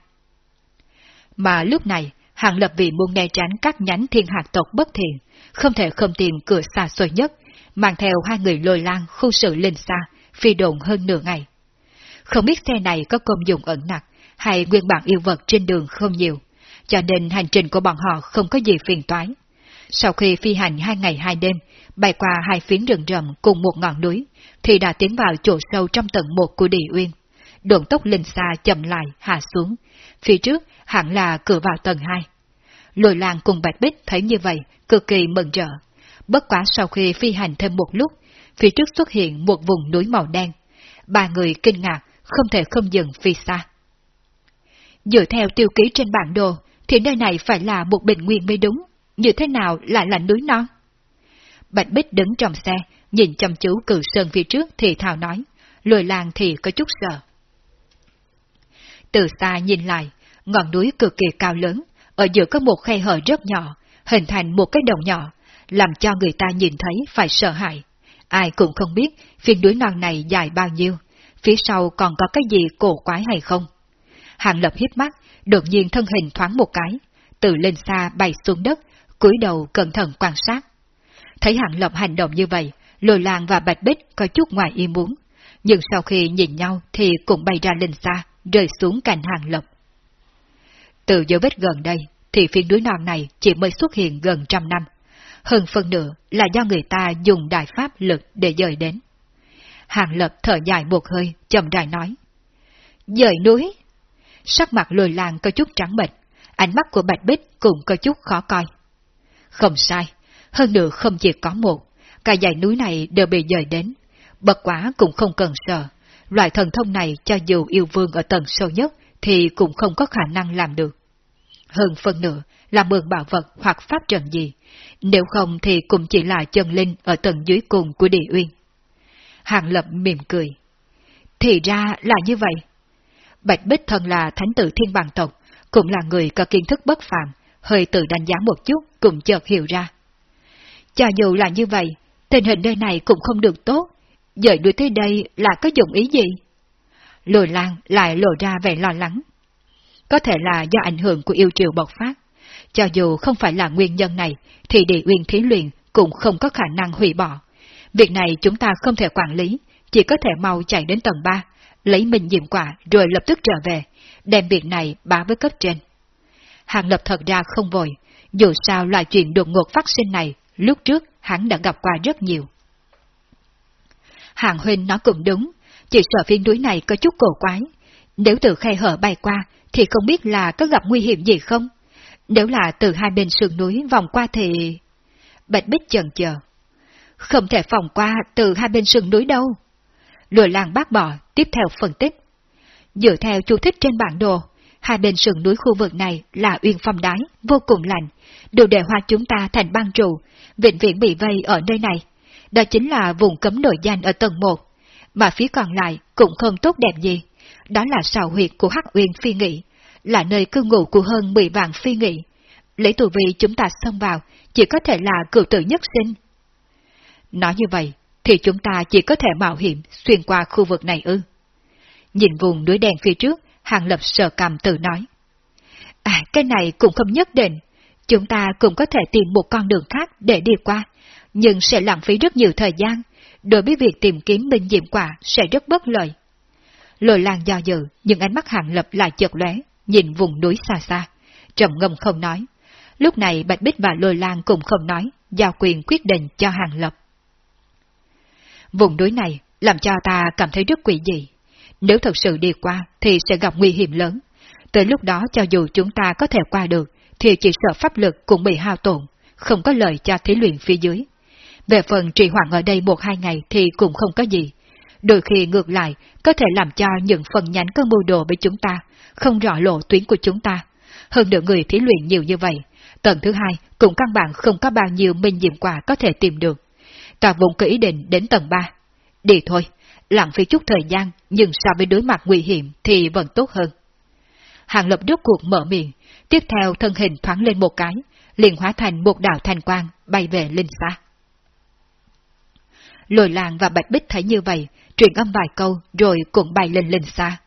Mà lúc này, Hàng Lập vì muốn né tránh các nhánh thiên hạt tộc bất thiện, không thể không tìm cửa xa xôi nhất, mang theo hai người lôi lang khu sự lên xa, phi đồn hơn nửa ngày. Không biết xe này có công dụng ẩn nặc, hay nguyên bản yêu vật trên đường không nhiều, cho nên hành trình của bọn họ không có gì phiền toái. Sau khi phi hành hai ngày hai đêm, bay qua hai phiến rừng rậm cùng một ngọn núi, thì đã tiến vào chỗ sâu trong tầng một của địa uyên. Đường tốc linh xa chậm lại, hạ xuống. Phía trước hẳn là cửa vào tầng hai. Lôi làng cùng Bạch Bích thấy như vậy, cực kỳ mừng rỡ. Bất quá sau khi phi hành thêm một lúc, phía trước xuất hiện một vùng núi màu đen. Ba người kinh ngạc, không thể không dừng phi xa. Dựa theo tiêu ký trên bản đồ, thì nơi này phải là một bình nguyên mới đúng, như thế nào lại là núi non? Bạch Bích đứng trong xe, nhìn chăm chú cử sơn phía trước thì thào nói, lùi làng thì có chút sợ. Từ xa nhìn lại, ngọn núi cực kỳ cao lớn, ở giữa có một khe hở rất nhỏ, hình thành một cái đồng nhỏ, làm cho người ta nhìn thấy phải sợ hãi. Ai cũng không biết phiên núi non này dài bao nhiêu, phía sau còn có cái gì cổ quái hay không. Hàng lập hiếp mắt, đột nhiên thân hình thoáng một cái, từ lên xa bay xuống đất, cúi đầu cẩn thận quan sát. Thấy Hàng Lập hành động như vậy, Lôi làng và Bạch Bích có chút ngoài ý muốn, nhưng sau khi nhìn nhau thì cũng bay ra lên xa, rơi xuống cạnh Hàng Lập. Từ dấu vết gần đây, thì phiên núi non này chỉ mới xuất hiện gần trăm năm. Hơn phần nữa là do người ta dùng đại pháp lực để dời đến. Hàng Lập thở dài một hơi, chậm rãi nói. Dời núi! Sắc mặt lùi làng có chút trắng bệch, ánh mắt của Bạch Bích cũng có chút khó coi. Không sai, hơn nữa không chỉ có một, cả dãy núi này đều bị dời đến. Bật quả cũng không cần sợ, loại thần thông này cho dù yêu vương ở tầng sâu nhất thì cũng không có khả năng làm được. Hơn phần nữa là mượn bảo vật hoặc pháp trận gì, nếu không thì cũng chỉ là chân linh ở tầng dưới cùng của địa uyên. Hàng Lập mỉm cười. Thì ra là như vậy. Bạch Bích thân là thánh tử thiên bằng tộc, cũng là người có kiến thức bất phàm, hơi tự đánh giá một chút cũng chợt hiểu ra. Cho dù là như vậy, tình hình nơi này cũng không được tốt, dời đuổi tới đây là có dụng ý gì? Lùi lan lại lộ ra vẻ lo lắng. Có thể là do ảnh hưởng của yêu triều bộc phát. Cho dù không phải là nguyên nhân này, thì địa uyên thí luyện cũng không có khả năng hủy bỏ. Việc này chúng ta không thể quản lý, chỉ có thể mau chạy đến tầng 3, lấy mình diệm quả rồi lập tức trở về, đem việc này báo với cấp trên. Hàng Lập thật ra không vội, dù sao loại chuyện đột ngột phát sinh này, lúc trước hắn đã gặp qua rất nhiều. Hàng Huynh nói cũng đúng, chỉ sợ phiên núi này có chút cổ quái. Nếu từ khe hở bay qua, thì không biết là có gặp nguy hiểm gì không? Nếu là từ hai bên sườn núi vòng qua thì... Bạch Bích chần chờ. Không thể phòng qua từ hai bên sườn núi đâu. Lừa làng bác bỏ, tiếp theo phân tích. Dựa theo chú thích trên bản đồ, hai bên sườn núi khu vực này là uyên phong đái, vô cùng lạnh, đều để hoa chúng ta thành băng trụ, vĩnh viễn bị vây ở nơi này. Đó chính là vùng cấm nội danh ở tầng 1, mà phía còn lại cũng không tốt đẹp gì. Đó là sào huyệt của Hắc Uyên Phi Nghị, là nơi cư ngụ của hơn 10 vạn Phi Nghị. Lấy tù vị chúng ta xông vào, chỉ có thể là cựu tử nhất sinh. Nói như vậy, thì chúng ta chỉ có thể mạo hiểm xuyên qua khu vực này ư. Nhìn vùng núi đèn phía trước, Hàng Lập sợ cầm tự nói. À, cái này cũng không nhất định. Chúng ta cũng có thể tìm một con đường khác để đi qua, nhưng sẽ lãng phí rất nhiều thời gian, đối với việc tìm kiếm minh diệm quả sẽ rất bất lợi. Lôi Lan do dự, nhưng ánh mắt Hàng Lập lại chợt lóe, nhìn vùng núi xa xa, trầm ngâm không nói. Lúc này Bạch Bích và Lôi Lan cũng không nói, giao quyền quyết định cho Hàng Lập. Vùng núi này làm cho ta cảm thấy rất quỷ dị. Nếu thật sự đi qua thì sẽ gặp nguy hiểm lớn. Tới lúc đó cho dù chúng ta có thể qua được, thì chỉ sợ pháp lực cũng bị hao tổn, không có lợi cho thí luyện phía dưới. Về phần trì hoãn ở đây một hai ngày thì cũng không có gì. Đôi khi ngược lại, có thể làm cho những phần nhánh cơ mưu đồ với chúng ta, không rõ lộ tuyến của chúng ta. Hơn nữa người thí luyện nhiều như vậy, tầng thứ hai cũng căn bản không có bao nhiêu minh diệm quả có thể tìm được. Ta vốn có ý định đến tầng ba. Đi thôi, lãng phí chút thời gian, nhưng so với đối mặt nguy hiểm thì vẫn tốt hơn. Hàng lập rốt cuộc mở miệng, tiếp theo thân hình thoáng lên một cái, liền hóa thành một đạo thanh quang, bay về linh xa. Lôi làng và bạch bích thấy như vậy, truyền âm vài câu rồi cũng bay lên lên xa.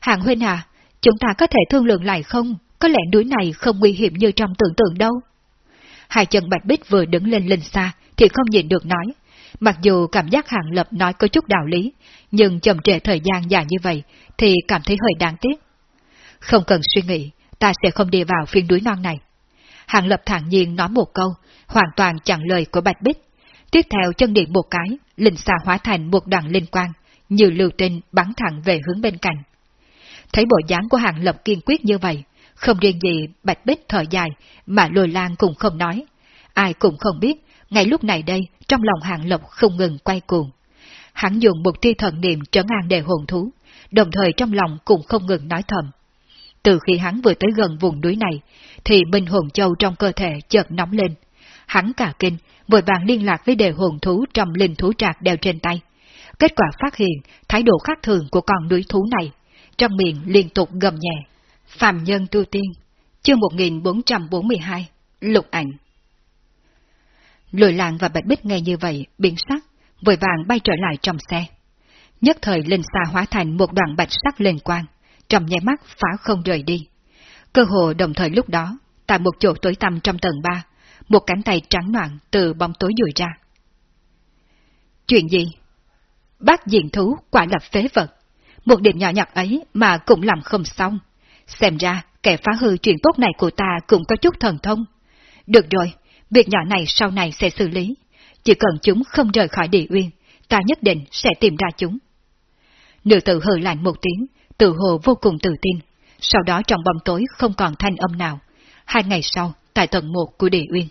hạng huynh à, chúng ta có thể thương lượng lại không? Có lẽ núi này không nguy hiểm như trong tưởng tượng đâu. Hai chân bạch bích vừa đứng lên lên xa thì không nhìn được nói. Mặc dù cảm giác hạng lập nói có chút đạo lý, nhưng chậm trễ thời gian dài như vậy thì cảm thấy hơi đáng tiếc. Không cần suy nghĩ, ta sẽ không đi vào phiên núi non này. hạng lập thản nhiên nói một câu, hoàn toàn chặn lời của Bạch Bích. Tiếp theo chân điện một cái, linh xà hóa thành một đoạn linh quang, như lưu tinh bắn thẳng về hướng bên cạnh. Thấy bộ dáng của hàng lập kiên quyết như vậy, không riêng gì Bạch Bích thở dài, mà lôi lan cũng không nói. Ai cũng không biết, ngay lúc này đây, trong lòng hàng lập không ngừng quay cuồng. Hắn dùng một thi thần niệm trấn an đề hồn thú, đồng thời trong lòng cũng không ngừng nói thầm. Từ khi hắn vừa tới gần vùng núi này, thì minh hồn châu trong cơ thể chợt nóng lên. Hắn cả kinh, vội vàng liên lạc với đề hồn thú trong linh thú trạc đeo trên tay. Kết quả phát hiện thái độ khác thường của con núi thú này, trong miệng liên tục gầm nhẹ. Phạm Nhân Tu Tiên, chương 1442, Lục Ảnh Lùi làng và Bạch Bích nghe như vậy, biến sắc, vội vàng bay trở lại trong xe. Nhất thời linh xa hóa thành một đoạn bạch sắc lên quang, trong nháy mắt phá không rời đi. Cơ hồ đồng thời lúc đó, tại một chỗ tối tăm trong tầng 3, một cánh tay trắng noạn từ bóng tối dùi ra. Chuyện gì? Bác diện thú quả là phế vật. Một điểm nhỏ nhặt ấy mà cũng làm không xong. Xem ra, kẻ phá hư chuyện tốt này của ta cũng có chút thần thông. Được rồi, việc nhỏ này sau này sẽ xử lý. Chỉ cần chúng không rời khỏi địa uyên, ta nhất định sẽ tìm ra chúng. Nữ tử hừ lạnh một tiếng, tự hồ vô cùng tự tin. Sau đó trong bóng tối không còn thanh âm nào. Hai ngày sau, tại tầng một của địa uyên.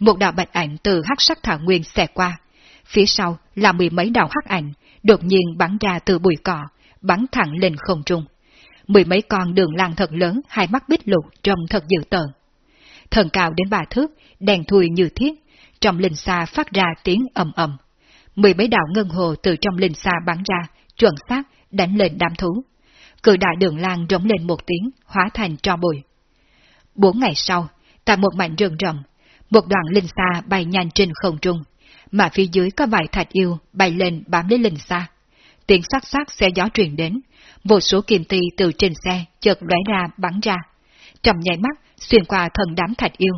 Một đạo bạch ảnh từ hắc sắc thảo nguyên xẹt qua. Phía sau là mười mấy đạo hắc ảnh, đột nhiên bắn ra từ bụi cỏ, bắn thẳng lên không trung. Mười mấy con đường lang thật lớn, hai mắt bích lục trông thật dữ tợn. Thần cao đến ba thước, đèn thui như thiết, trong linh xa phát ra tiếng ầm ầm. Mười mấy đạo ngân hồ từ trong linh xa bắn ra, chuẩn xác đánh lên đám thú. Cự đại đường lang rống lên một tiếng, hóa thành tro bụi. Bốn ngày sau, tại một mảnh rừng rậm, một đoạn linh xa bay nhanh trên không trung, mà phía dưới có vài thạch yêu bay lên bám lấy linh xa. Tiếng sắc sắc xe gió truyền đến, vô số kim ti từ trên xe chợt lóe ra bắn ra. Trong nháy mắt, xuyên qua thần đám thạch yêu.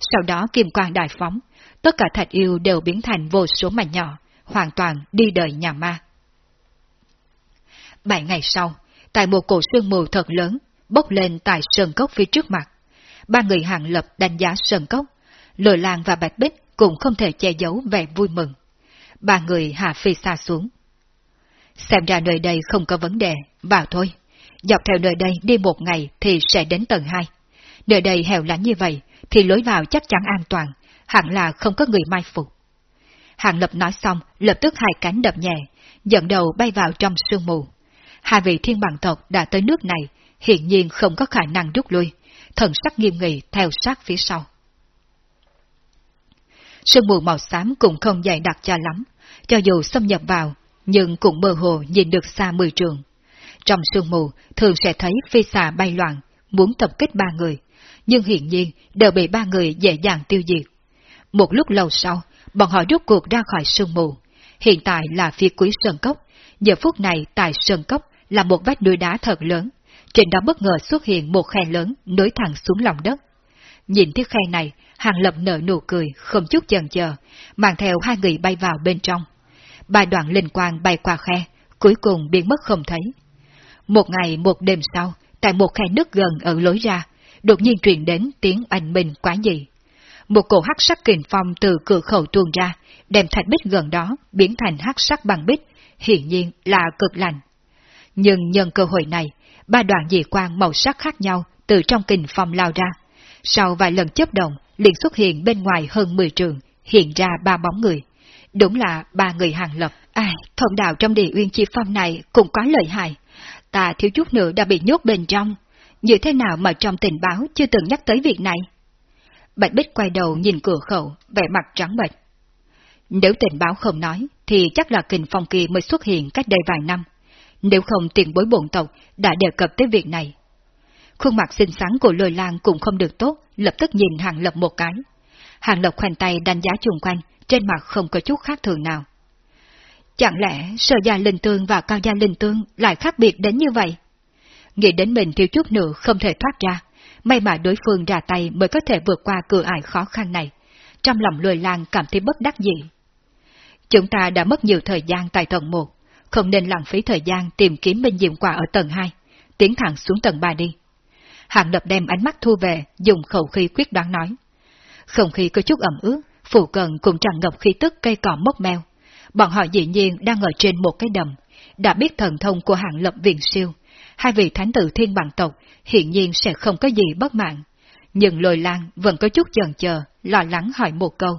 Sau đó kim quang đại phóng, tất cả thạch yêu đều biến thành vô số mảnh nhỏ, hoàn toàn đi đời nhà ma. Bảy ngày sau, tại một cổ sương mù thật lớn, bốc lên tại sơn cốc phía trước mặt. Ba người hàng lập đánh giá sơn cốc, Lôi Lan và bạch bích cũng không thể che giấu vẻ vui mừng. Ba người hạ phi xa xuống. Xem ra nơi đây không có vấn đề, vào thôi. Dọc theo nơi đây đi một ngày thì sẽ đến tầng 2. Nơi đây hẻo lánh như vậy, thì lối vào chắc chắn an toàn, hẳn là không có người mai phục. Hàng lập nói xong, lập tức hai cánh đập nhẹ, dẫn đầu bay vào trong sương mù. Hai vị thiên bằng tộc đã tới nước này, hiện nhiên không có khả năng rút lui, thần sắc nghiêm nghị theo sát phía sau. Sương mù màu xám cũng không dày đặc cho lắm, cho dù xâm nhập vào, nhưng cũng mơ hồ nhìn được xa mười trường. Trong sương mù, thường sẽ thấy phi xà bay loạn, muốn tập kích ba người, nhưng hiển nhiên đều bị ba người dễ dàng tiêu diệt. Một lúc lâu sau, bọn họ rút cuộc ra khỏi sương mù. Hiện tại là phía cuối sơn cốc, giờ phút này tại sơn cốc là một vách núi đá thật lớn, trên đó bất ngờ xuất hiện một khe lớn nối thẳng xuống lòng đất. Nhìn chiếc khe này, Hàng Lập nở nụ cười, không chút chần chờ, mang theo hai người bay vào bên trong. Ba đoạn linh quang bay qua khe, cuối cùng biến mất không thấy. Một ngày một đêm sau, tại một khe nước gần ở lối ra, đột nhiên truyền đến tiếng anh minh quá dị. Một cổ hắc sắc kình phong từ cửa khẩu tuôn ra, đem thạch bích gần đó biến thành hắc sắc bằng bích, hiển nhiên là cực lạnh. Nhưng nhân cơ hội này, ba đoạn dị quang màu sắc khác nhau từ trong kình phong lao ra. Sau vài lần chấp động, liền xuất hiện bên ngoài hơn 10 trường, hiện ra ba bóng người. Đúng là ba người hàng lập. Ai, thông đạo trong địa uyên chi phong này cũng quá lợi hại. Ta thiếu chút nữa đã bị nhốt bên trong. Như thế nào mà trong tình báo chưa từng nhắc tới việc này? Bạch Bích quay đầu nhìn cửa khẩu, vẻ mặt trắng bệch. Nếu tình báo không nói, thì chắc là kình phong kỳ mới xuất hiện cách đây vài năm. Nếu không tiền bối bổn tộc đã đề cập tới việc này. Khuôn mặt xinh xắn của lôi lang cũng không được tốt, lập tức nhìn Hàng Lập một cái. Hàng Lập khoanh tay đánh giá chung quanh, trên mặt không có chút khác thường nào. Chẳng lẽ sở gia linh tương và cao gia linh tương lại khác biệt đến như vậy? Nghĩ đến mình thiếu chút nữa không thể thoát ra, may mà đối phương ra tay mới có thể vượt qua cửa ải khó khăn này. Trong lòng lôi lang cảm thấy bất đắc dĩ. Chúng ta đã mất nhiều thời gian tại tầng 1, không nên lãng phí thời gian tìm kiếm minh diệm quả ở tầng 2, tiến thẳng xuống tầng 3 đi. Hàng lập đem ánh mắt thu về, dùng khẩu khí quyết đoán nói. Không khí có chút ẩm ướt, phụ cận cũng tràn ngập khí tức cây cỏ mốc meo. Bọn họ dĩ nhiên đang ở trên một cái đầm, đã biết thần thông của hạng lập viện siêu. Hai vị thánh tử thiên bằng tộc hiện nhiên sẽ không có gì bất mạng. Nhưng lồi lan vẫn có chút chần chờ, lo lắng hỏi một câu.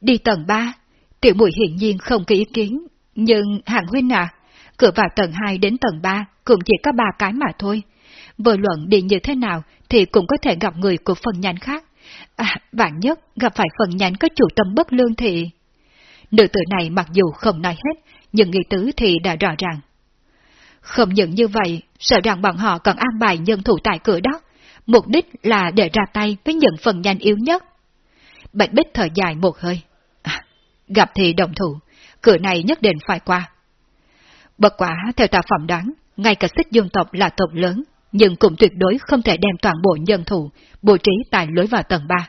Đi tầng 3, tiểu mùi hiện nhiên không có ý kiến, nhưng hạng huynh à, cửa vào tầng 2 đến tầng 3 cũng chỉ có ba cái mà thôi. Vô luận đi như thế nào thì cũng có thể gặp người của phần nhánh khác. À, vạn nhất gặp phải phần nhánh có chủ tâm bất lương thì... Nữ tử này mặc dù không nói hết, nhưng nghi tứ thì đã rõ ràng. Không những như vậy, sợ rằng bọn họ còn an bài nhân thủ tại cửa đó, mục đích là để ra tay với những phần nhanh yếu nhất. Bạch Bích thở dài một hơi. À, gặp thì đồng thủ, cửa này nhất định phải qua. Bất quả theo ta phỏng đoán, ngay cả xích dương tộc là tộc lớn, nhưng cũng tuyệt đối không thể đem toàn bộ nhân thủ bố trí tại lối vào tầng 3.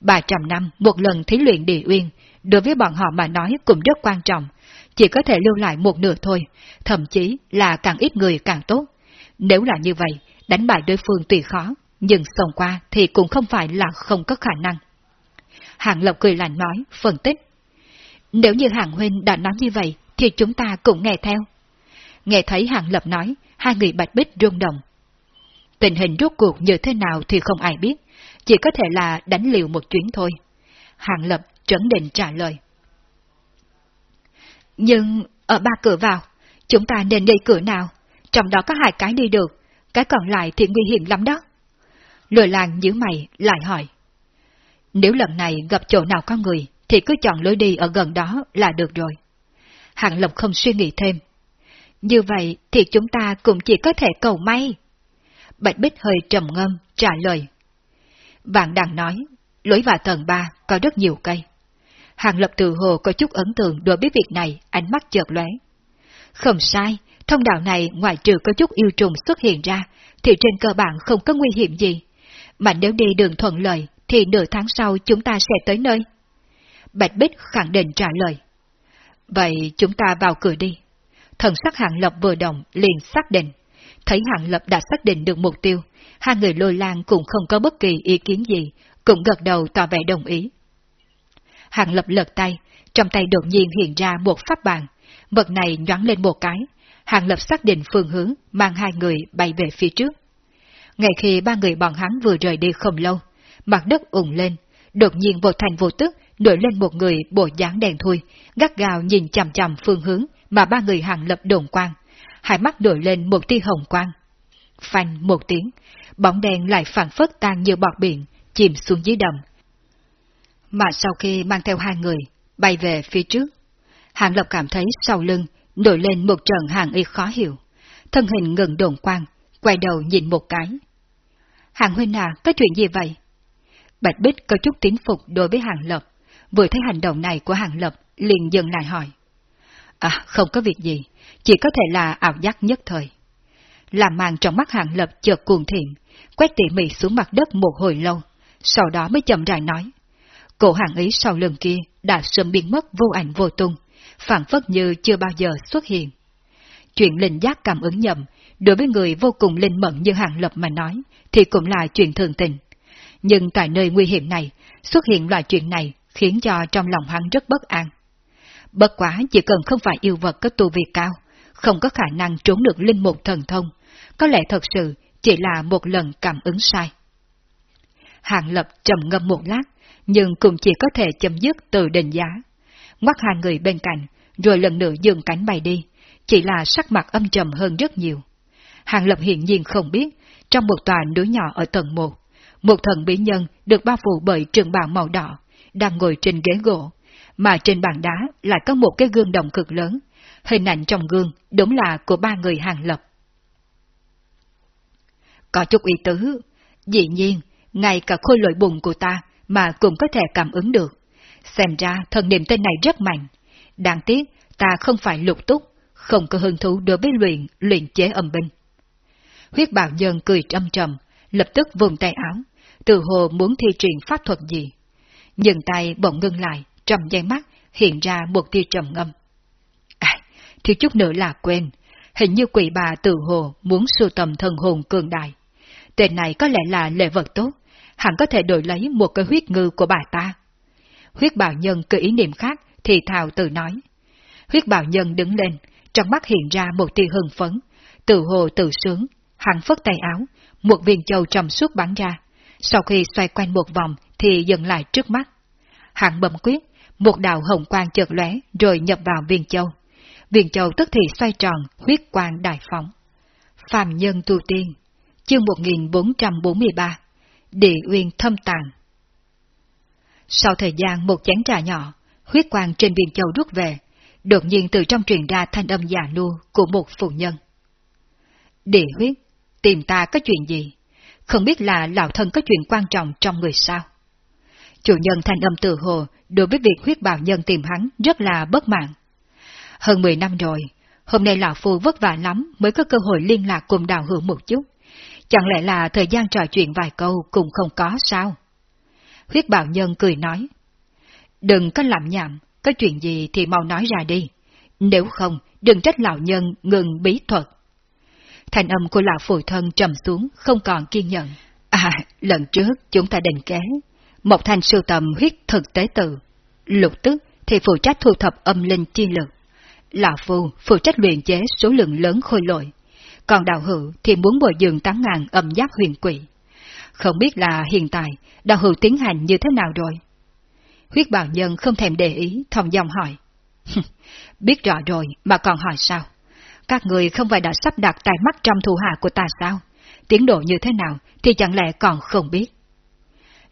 300 năm một lần thí luyện địa uyên, đối với bọn họ mà nói cũng rất quan trọng, chỉ có thể lưu lại một nửa thôi, thậm chí là càng ít người càng tốt. Nếu là như vậy, đánh bại đối phương tùy khó, nhưng sống qua thì cũng không phải là không có khả năng. Hàng Lộc cười lạnh nói, phân tích. Nếu như Hàng Huynh đã nói như vậy, thì chúng ta cũng nghe theo. Nghe thấy Hàng Lập nói, hai người bạch bích rung động. Tình hình rốt cuộc như thế nào thì không ai biết, chỉ có thể là đánh liều một chuyến thôi. Hàng Lập trấn định trả lời. Nhưng ở ba cửa vào, chúng ta nên đi cửa nào? Trong đó có hai cái đi được, cái còn lại thì nguy hiểm lắm đó. Lừa làng nhíu mày lại hỏi. Nếu lần này gặp chỗ nào có người, thì cứ chọn lối đi ở gần đó là được rồi. Hạng Lộc không suy nghĩ thêm. Như vậy thì chúng ta cũng chỉ có thể cầu may. Bạch Bích hơi trầm ngâm, trả lời. Vạn đang nói, lối vào tầng 3 có rất nhiều cây. Hàng Lập từ hồ có chút ấn tượng đối với việc này, ánh mắt chợt lóe. Không sai, thông đạo này ngoài trừ có chút yêu trùng xuất hiện ra, thì trên cơ bản không có nguy hiểm gì. Mà nếu đi đường thuận lợi, thì nửa tháng sau chúng ta sẽ tới nơi. Bạch Bích khẳng định trả lời. Vậy chúng ta vào cửa đi. Thần sắc hạng lập vừa động liền xác định. Thấy hạng lập đã xác định được mục tiêu, hai người lôi lan cũng không có bất kỳ ý kiến gì, cũng gật đầu tỏ vẻ đồng ý. hạng lập lật tay, trong tay đột nhiên hiện ra một pháp bàn, vật này nhoáng lên một cái, hạng lập xác định phương hướng, mang hai người bay về phía trước. Ngay khi ba người bọn hắn vừa rời đi không lâu, mặt đất ủng lên, đột nhiên vô thành vô tức nổi lên một người bộ dáng đèn thui, gắt gào nhìn chằm chằm phương hướng mà ba người hàng lập đồn quang, hai mắt nổi lên một tia hồng quang. Phanh một tiếng, bóng đèn lại phản phất tan như bọt biển, chìm xuống dưới đầm, mà sau khi mang theo hai người, bay về phía trước, Hàng Lập cảm thấy sau lưng nổi lên một trận hàng y khó hiểu. Thân hình ngừng đồn quang, quay đầu nhìn một cái. Hàng huynh à, có chuyện gì vậy? Bạch Bích có chút tín phục đối với Hàng Lập, vừa thấy hành động này của Hàng Lập, liền dừng lại hỏi. À, không có việc gì, chỉ có thể là ảo giác nhất thời. Làm màn trong mắt hạng Lập chợt cuồng thiện, quét tỉ mỉ xuống mặt đất một hồi lâu, sau đó mới chậm rãi nói. Cổ hàng ý sau lưng kia đã sớm biến mất vô ảnh vô tung, phản phất như chưa bao giờ xuất hiện. Chuyện linh giác cảm ứng nhầm, đối với người vô cùng linh mẫn như Hàng Lập mà nói, thì cũng là chuyện thường tình. Nhưng tại nơi nguy hiểm này, xuất hiện loại chuyện này khiến cho trong lòng hắn rất bất an. Bất quá chỉ cần không phải yêu vật có tu vi cao, không có khả năng trốn được linh mục thần thông, có lẽ thật sự chỉ là một lần cảm ứng sai. Hàng Lập trầm ngâm một lát, nhưng cũng chỉ có thể chấm dứt từ đền giá. Ngoắt hai người bên cạnh, rồi lần nữa dừng cánh bay đi, chỉ là sắc mặt âm trầm hơn rất nhiều. Hàng Lập hiện nhiên không biết, trong một tòa núi nhỏ ở tầng 1, một thần bí nhân được bao phủ bởi trường bào màu đỏ, đang ngồi trên ghế gỗ, mà trên bàn đá lại có một cái gương đồng cực lớn. Hình ảnh trong gương đúng là của ba người Hàng Lập. Có chút ý tứ, dĩ nhiên, ngay cả khôi lội bùn của ta mà cũng có thể cảm ứng được. Xem ra thần niệm tên này rất mạnh. Đáng tiếc, ta không phải lục túc, không có hứng thú đối với luyện, luyện chế âm binh. Huyết bảo nhân cười trầm trầm, lập tức vùng tay áo, từ hồ muốn thi triển pháp thuật gì. Nhưng tay bỗng ngưng lại, trong giây mắt hiện ra một tia trầm ngâm thì thiếu chút nữa là quên, hình như quỷ bà tự hồ muốn sưu tầm thần hồn cường đại. Tên này có lẽ là lệ vật tốt, hẳn có thể đổi lấy một cái huyết ngư của bà ta. Huyết bảo nhân cứ ý niệm khác thì thào tự nói. Huyết bảo nhân đứng lên, trong mắt hiện ra một tia hưng phấn, tự hồ tự sướng, hắn phất tay áo, một viên châu trầm suốt bắn ra. Sau khi xoay quanh một vòng thì dừng lại trước mắt. Hắn bấm quyết, một đạo hồng quang chợt lóe rồi nhập vào viên châu viện châu tức thì xoay tròn, huyết quang đại phóng. Phạm nhân tu tiên, chương 1443, địa uyên thâm tàng. Sau thời gian một chén trà nhỏ, huyết quang trên viên châu rút về, đột nhiên từ trong truyền ra thanh âm già nua của một phụ nhân. Địa huyết, tìm ta có chuyện gì? Không biết là lão thân có chuyện quan trọng trong người sao? Chủ nhân thanh âm từ hồ đối với việc huyết bào nhân tìm hắn rất là bất mãn. Hơn 10 năm rồi, hôm nay lão phu vất vả lắm mới có cơ hội liên lạc cùng đào hữu một chút. Chẳng lẽ là thời gian trò chuyện vài câu cũng không có sao? Huyết bảo nhân cười nói. Đừng có làm nhảm, có chuyện gì thì mau nói ra đi. Nếu không, đừng trách lão nhân ngừng bí thuật. Thành âm của lão phụ thân trầm xuống, không còn kiên nhẫn. À, lần trước chúng ta định kế. Một thanh sưu tầm huyết thực tế tự. Lục tức thì phụ trách thu thập âm linh chi lực. Lão phu phụ trách luyện chế số lượng lớn khôi lội. Còn đạo hữu thì muốn bồi dưỡng 8.000 âm giáp huyền quỷ. Không biết là hiện tại đạo hữu tiến hành như thế nào rồi? Huyết bào nhân không thèm để ý, thòng dòng hỏi. biết rõ rồi mà còn hỏi sao? Các người không phải đã sắp đặt tài mắt trong thủ hạ của ta sao? Tiến độ như thế nào thì chẳng lẽ còn không biết?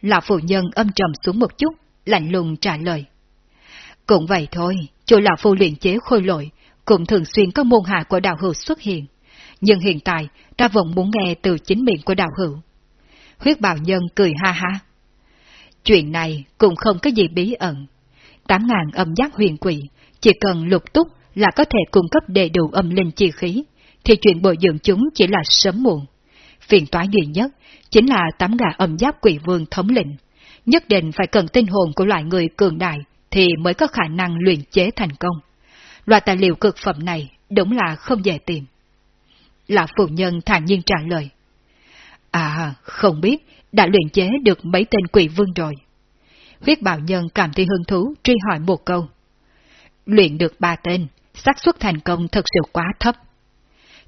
Lão phụ nhân âm trầm xuống một chút, lạnh lùng trả lời. Cũng vậy thôi, chỗ lão phu luyện chế khôi lội, cũng thường xuyên có môn hạ của đạo hữu xuất hiện. Nhưng hiện tại, ta vẫn muốn nghe từ chính miệng của đạo hữu. Huyết bào nhân cười ha ha. Chuyện này cũng không có gì bí ẩn. Tám ngàn âm giác huyền quỷ, chỉ cần lục túc là có thể cung cấp đầy đủ âm linh chi khí, thì chuyện bồi dưỡng chúng chỉ là sớm muộn. Phiền toái duy nhất chính là tám gà âm giáp quỷ vương thống lĩnh. Nhất định phải cần tinh hồn của loại người cường đại thì mới có khả năng luyện chế thành công. Loại tài liệu cực phẩm này đúng là không dễ tìm. Lão phụ nhân thản nhiên trả lời. À, không biết, đã luyện chế được mấy tên quỷ vương rồi. Huyết bảo nhân cảm thấy hứng thú truy hỏi một câu. Luyện được ba tên, xác suất thành công thật sự quá thấp.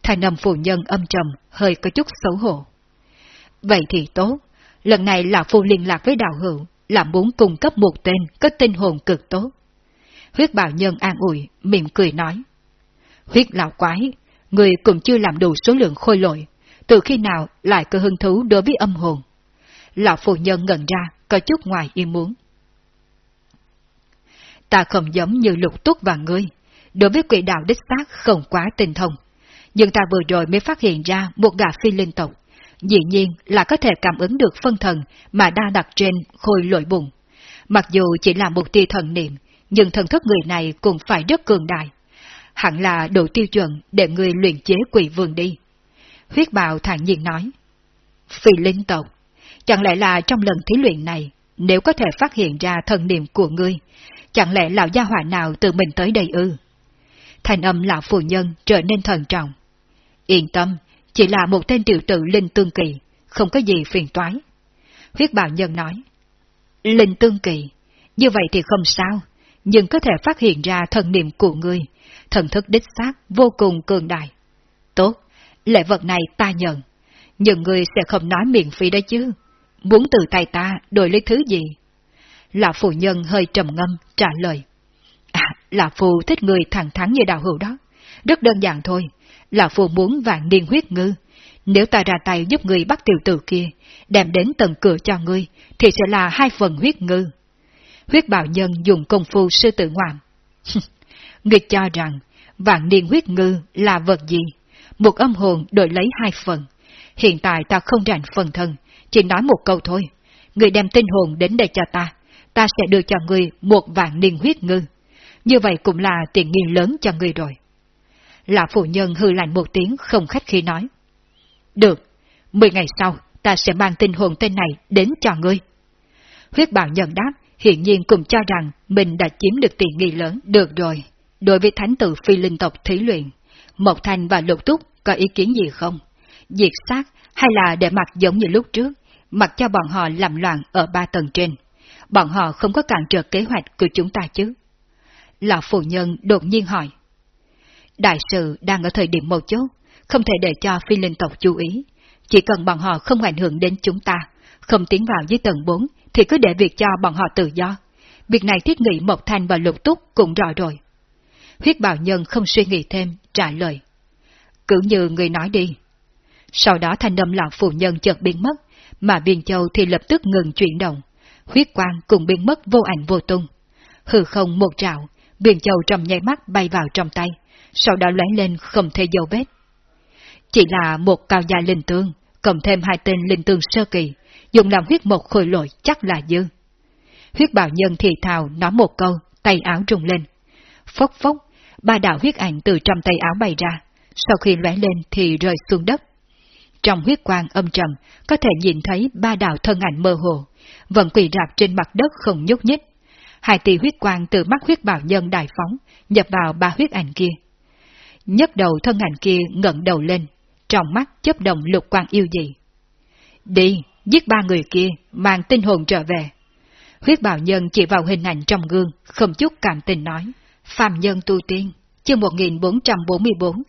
Thành âm phụ nhân âm trầm, hơi có chút xấu hổ. Vậy thì tốt, lần này là phu liên lạc với đạo hữu, là muốn cung cấp một tên có tinh hồn cực tốt. Huyết bảo nhân an ủi, mỉm cười nói. Huyết lão quái, người cũng chưa làm đủ số lượng khôi lội, từ khi nào lại có hứng thú đối với âm hồn. Lão phụ nhân ngẩn ra, có chút ngoài ý muốn. Ta không giống như lục túc và ngươi, đối với quỷ đạo đích xác không quá tinh thông. Nhưng ta vừa rồi mới phát hiện ra một gà phi linh tộc, dĩ nhiên là có thể cảm ứng được phân thần mà đa đặt trên khôi lội bụng. Mặc dù chỉ là một tia thần niệm, nhưng thần thức người này cũng phải rất cường đại. Hẳn là đủ tiêu chuẩn để người luyện chế quỷ vương đi. Huyết bào thản nhiên nói. Phi linh tộc, chẳng lẽ là trong lần thí luyện này, nếu có thể phát hiện ra thần niệm của ngươi, chẳng lẽ lão gia hỏa nào tự mình tới đây ư? Thành âm lão phụ nhân trở nên thần trọng. Yên tâm, chỉ là một tên tiểu tử linh tương kỳ, không có gì phiền toái. Huyết bào nhân nói, linh tương kỳ, như vậy thì không sao, nhưng có thể phát hiện ra thần niệm của ngươi, thần thức đích xác vô cùng cường đại. Tốt, lễ vật này ta nhận, nhưng ngươi sẽ không nói miệng phí đấy chứ. Muốn từ tay ta đổi lấy thứ gì? Lão phụ nhân hơi trầm ngâm trả lời. À, là phù thích người thẳng thắn như đạo hữu đó. Rất đơn giản thôi. Là phù muốn vạn niên huyết ngư. Nếu ta ra tay giúp người bắt tiểu tử kia, đem đến tầng cửa cho ngươi, thì sẽ là hai phần huyết ngư. Huyết bào nhân dùng công phu sư tử ngoạm. người cho rằng, vạn niên huyết ngư là vật gì? Một âm hồn đổi lấy hai phần. Hiện tại ta không rảnh phần thân, chỉ nói một câu thôi. Người đem tinh hồn đến đây cho ta, ta sẽ đưa cho người một vạn niên huyết ngư. Như vậy cũng là tiền nghi lớn cho người rồi là phụ nhân hư lạnh một tiếng không khách khi nói. Được, mười ngày sau ta sẽ mang tinh hồn tên này đến cho ngươi. Huyết bảo nhận đáp, hiện nhiên cũng cho rằng mình đã chiếm được tiền nghi lớn. Được rồi, đối với thánh tử phi linh tộc thí luyện, Mộc Thành và Lục Túc có ý kiến gì không? Diệt sát hay là để mặc giống như lúc trước, mặc cho bọn họ làm loạn ở ba tầng trên. Bọn họ không có cản trở kế hoạch của chúng ta chứ. Lão phụ nhân đột nhiên hỏi. Đại sự đang ở thời điểm mâu chốt, không thể để cho phi linh tộc chú ý. Chỉ cần bọn họ không ảnh hưởng đến chúng ta, không tiến vào dưới tầng 4, thì cứ để việc cho bọn họ tự do. Việc này thiết nghị Mộc Thanh và Lục Túc cũng rõ rồi. Huyết Bảo nhân không suy nghĩ thêm, trả lời. Cứ như người nói đi. Sau đó thanh âm lão phụ nhân chợt biến mất, mà Biên Châu thì lập tức ngừng chuyển động. Huyết quang cũng biến mất vô ảnh vô tung. Hư không một trạo, Biên Châu trong nháy mắt bay vào trong tay, sau đó lóe lên không thể dấu vết. Chỉ là một cao gia linh tương, cộng thêm hai tên linh tương sơ kỳ, dùng làm huyết một khôi lội chắc là dư. Huyết bảo nhân thì thào nói một câu, tay áo rung lên. Phốc phốc, ba đạo huyết ảnh từ trong tay áo bay ra, sau khi lóe lên thì rơi xuống đất. Trong huyết quang âm trầm, có thể nhìn thấy ba đạo thân ảnh mơ hồ, vẫn quỳ rạp trên mặt đất không nhúc nhích. Hai tỷ huyết quang từ mắt huyết bảo nhân đại phóng, nhập vào ba huyết ảnh kia nhấc đầu thân ảnh kia ngẩng đầu lên, trong mắt chớp động lục quang yêu dị. Đi, giết ba người kia, mang tinh hồn trở về. Huyết bào nhân chỉ vào hình ảnh trong gương, không chút cảm tình nói. Phạm nhân tu tiên, chương 1444,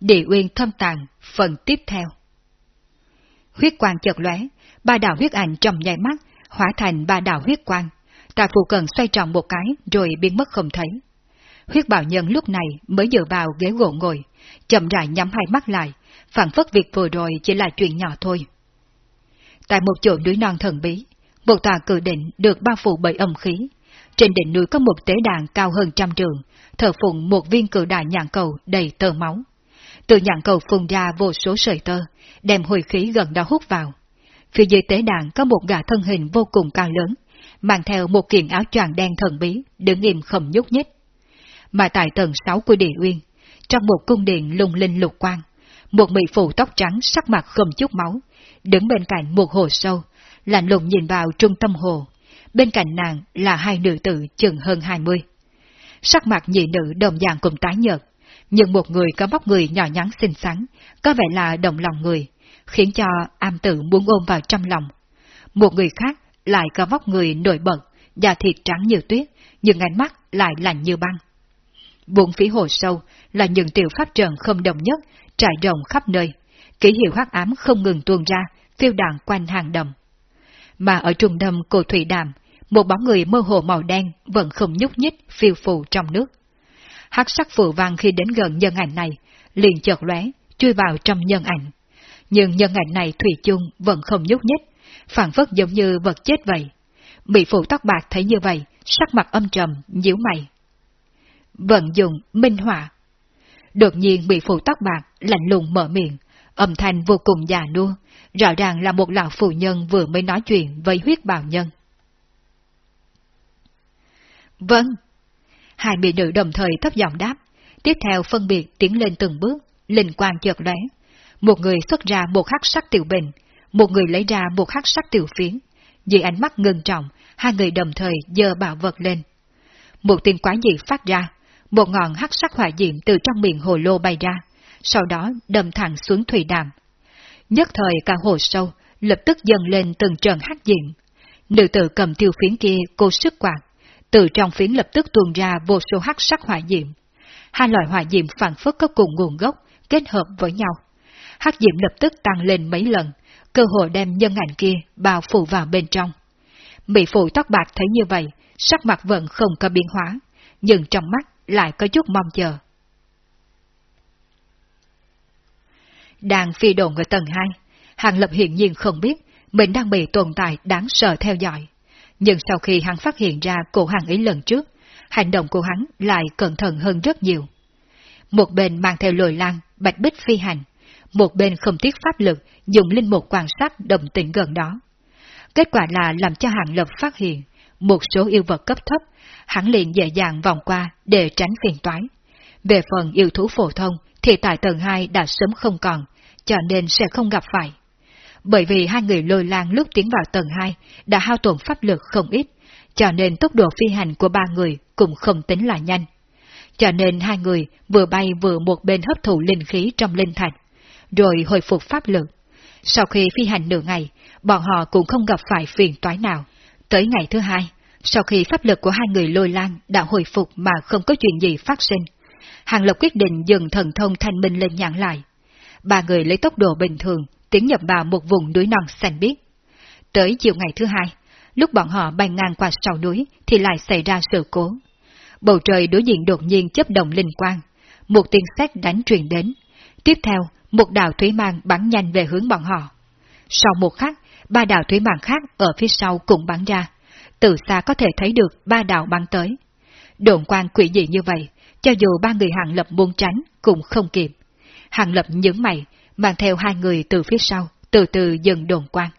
Địa Uyên Thâm Tàng, phần tiếp theo. Huyết quang chợt lóe, ba đạo huyết ảnh trong nháy mắt, hóa thành ba đạo huyết quang. Tại phụ cần xoay tròn một cái rồi biến mất không thấy. Huyết bảo nhân lúc này mới dựa vào ghế gỗ ngồi, chậm rãi nhắm hai mắt lại, phản phất việc vừa rồi chỉ là chuyện nhỏ thôi. Tại một chỗ núi non thần bí, một tòa cử định được bao phủ bởi âm khí. Trên đỉnh núi có một tế đàn cao hơn trăm trường, thờ phụng một viên cử đại nhạn cầu đầy tơ máu. Từ nhạn cầu phun ra vô số sợi tơ, đem hồi khí gần đó hút vào. Phía dưới tế đàn có một gã thân hình vô cùng cao lớn, mang theo một kiện áo choàng đen thần bí, đứng im không nhúc nhích. Mà tại tầng 6 của địa uyên, trong một cung điện lung linh lục quang, một mỹ phụ tóc trắng sắc mặt không chút máu, đứng bên cạnh một hồ sâu, lạnh lùng nhìn vào trung tâm hồ. Bên cạnh nàng là hai nữ tử chừng hơn 20. Sắc mặt nhị nữ đồng dạng cùng tái nhợt, nhưng một người có bóc người nhỏ nhắn xinh xắn, có vẻ là động lòng người, khiến cho am tử muốn ôm vào trong lòng. Một người khác lại có vóc người nổi bật, da thịt trắng như tuyết, nhưng ánh mắt lại lạnh như băng. Buồn phí hồ sâu là những tiểu pháp trận không đồng nhất, trải rộng khắp nơi, ký hiệu hắc ám không ngừng tuôn ra, phiêu đạn quanh hàng đầm. Mà ở trung tâm cổ thủy đàm, một bóng người mơ hồ màu đen vẫn không nhúc nhích phiêu phù trong nước. Hắc sắc phù vàng khi đến gần nhân ảnh này, liền chợt lóe, chui vào trong nhân ảnh. Nhưng nhân ảnh này thủy chung vẫn không nhúc nhích, phản phất giống như vật chết vậy. Bị phụ tóc bạc thấy như vậy, sắc mặt âm trầm, nhíu mày. Vận dụng minh họa. Đột nhiên bị phụ tóc bạc lạnh lùng mở miệng, âm thanh vô cùng già nua, rõ ràng là một lão phụ nhân vừa mới nói chuyện với huyết bào nhân. Vâng. Hai mỹ nữ đồng thời thấp giọng đáp, tiếp theo phân biệt tiến lên từng bước, linh quang chợt lóe. Một người xuất ra một hắc sắc tiểu bình, một người lấy ra một hắc sắc tiểu phiến. Dưới ánh mắt ngưng trọng, hai người đồng thời dơ bảo vật lên. Một tiếng quái dị phát ra, một ngọn hắc sắc hỏa diệm từ trong miệng hồ lô bay ra, sau đó đâm thẳng xuống thủy đàm. nhất thời cả hồ sâu, lập tức dâng lên từng trận hắc diệm. Nữ tử cầm tiêu phiến kia cô sức quạt, từ trong phiến lập tức tuôn ra vô số hắc sắc hỏa diệm. Hai loại hỏa diệm phản phất có cùng nguồn gốc, kết hợp với nhau. Hắc diệm lập tức tăng lên mấy lần, cơ hội đem nhân ảnh kia bao phủ vào bên trong. Mỹ phụ tóc bạc thấy như vậy, sắc mặt vẫn không có biến hóa, nhưng trong mắt lại có chút mong chờ. Đang phi đồn ở tầng 2, Hàng Lập hiện nhiên không biết mình đang bị tồn tại đáng sợ theo dõi. Nhưng sau khi hắn phát hiện ra cổ hàng ý lần trước, hành động của hắn lại cẩn thận hơn rất nhiều. Một bên mang theo lồi lan, bạch bích phi hành, một bên không tiếc pháp lực dùng linh mục quan sát đồng tĩnh gần đó. Kết quả là làm cho Hàng Lập phát hiện một số yêu vật cấp thấp, hắn liền dễ dàng vòng qua để tránh phiền toái. Về phần yêu thú phổ thông thì tại tầng 2 đã sớm không còn, cho nên sẽ không gặp phải. Bởi vì hai người lôi lan lúc tiến vào tầng 2 đã hao tổn pháp lực không ít, cho nên tốc độ phi hành của ba người cũng không tính là nhanh. Cho nên hai người vừa bay vừa một bên hấp thụ linh khí trong linh thạch, rồi hồi phục pháp lực. Sau khi phi hành nửa ngày, bọn họ cũng không gặp phải phiền toái nào. Tới ngày thứ hai, sau khi pháp lực của hai người lôi lan đã hồi phục mà không có chuyện gì phát sinh, Hàng Lập quyết định dừng thần thông thanh minh lên nhãn lại. Ba người lấy tốc độ bình thường, tiến nhập vào một vùng núi non xanh biếc. Tới chiều ngày thứ hai, lúc bọn họ bay ngang qua sau núi thì lại xảy ra sự cố. Bầu trời đối diện đột nhiên chấp động linh quang, một tiếng sét đánh truyền đến. Tiếp theo, một đạo thủy mang bắn nhanh về hướng bọn họ. Sau một khắc, ba đạo thủy mang khác ở phía sau cũng bắn ra. Từ xa có thể thấy được ba đạo băng tới. Độn quang quỷ dị như vậy, cho dù ba người hàng lập muốn tránh cũng không kịp. Hàng lập nhướng mày, mang theo hai người từ phía sau, từ từ dừng đồn quang.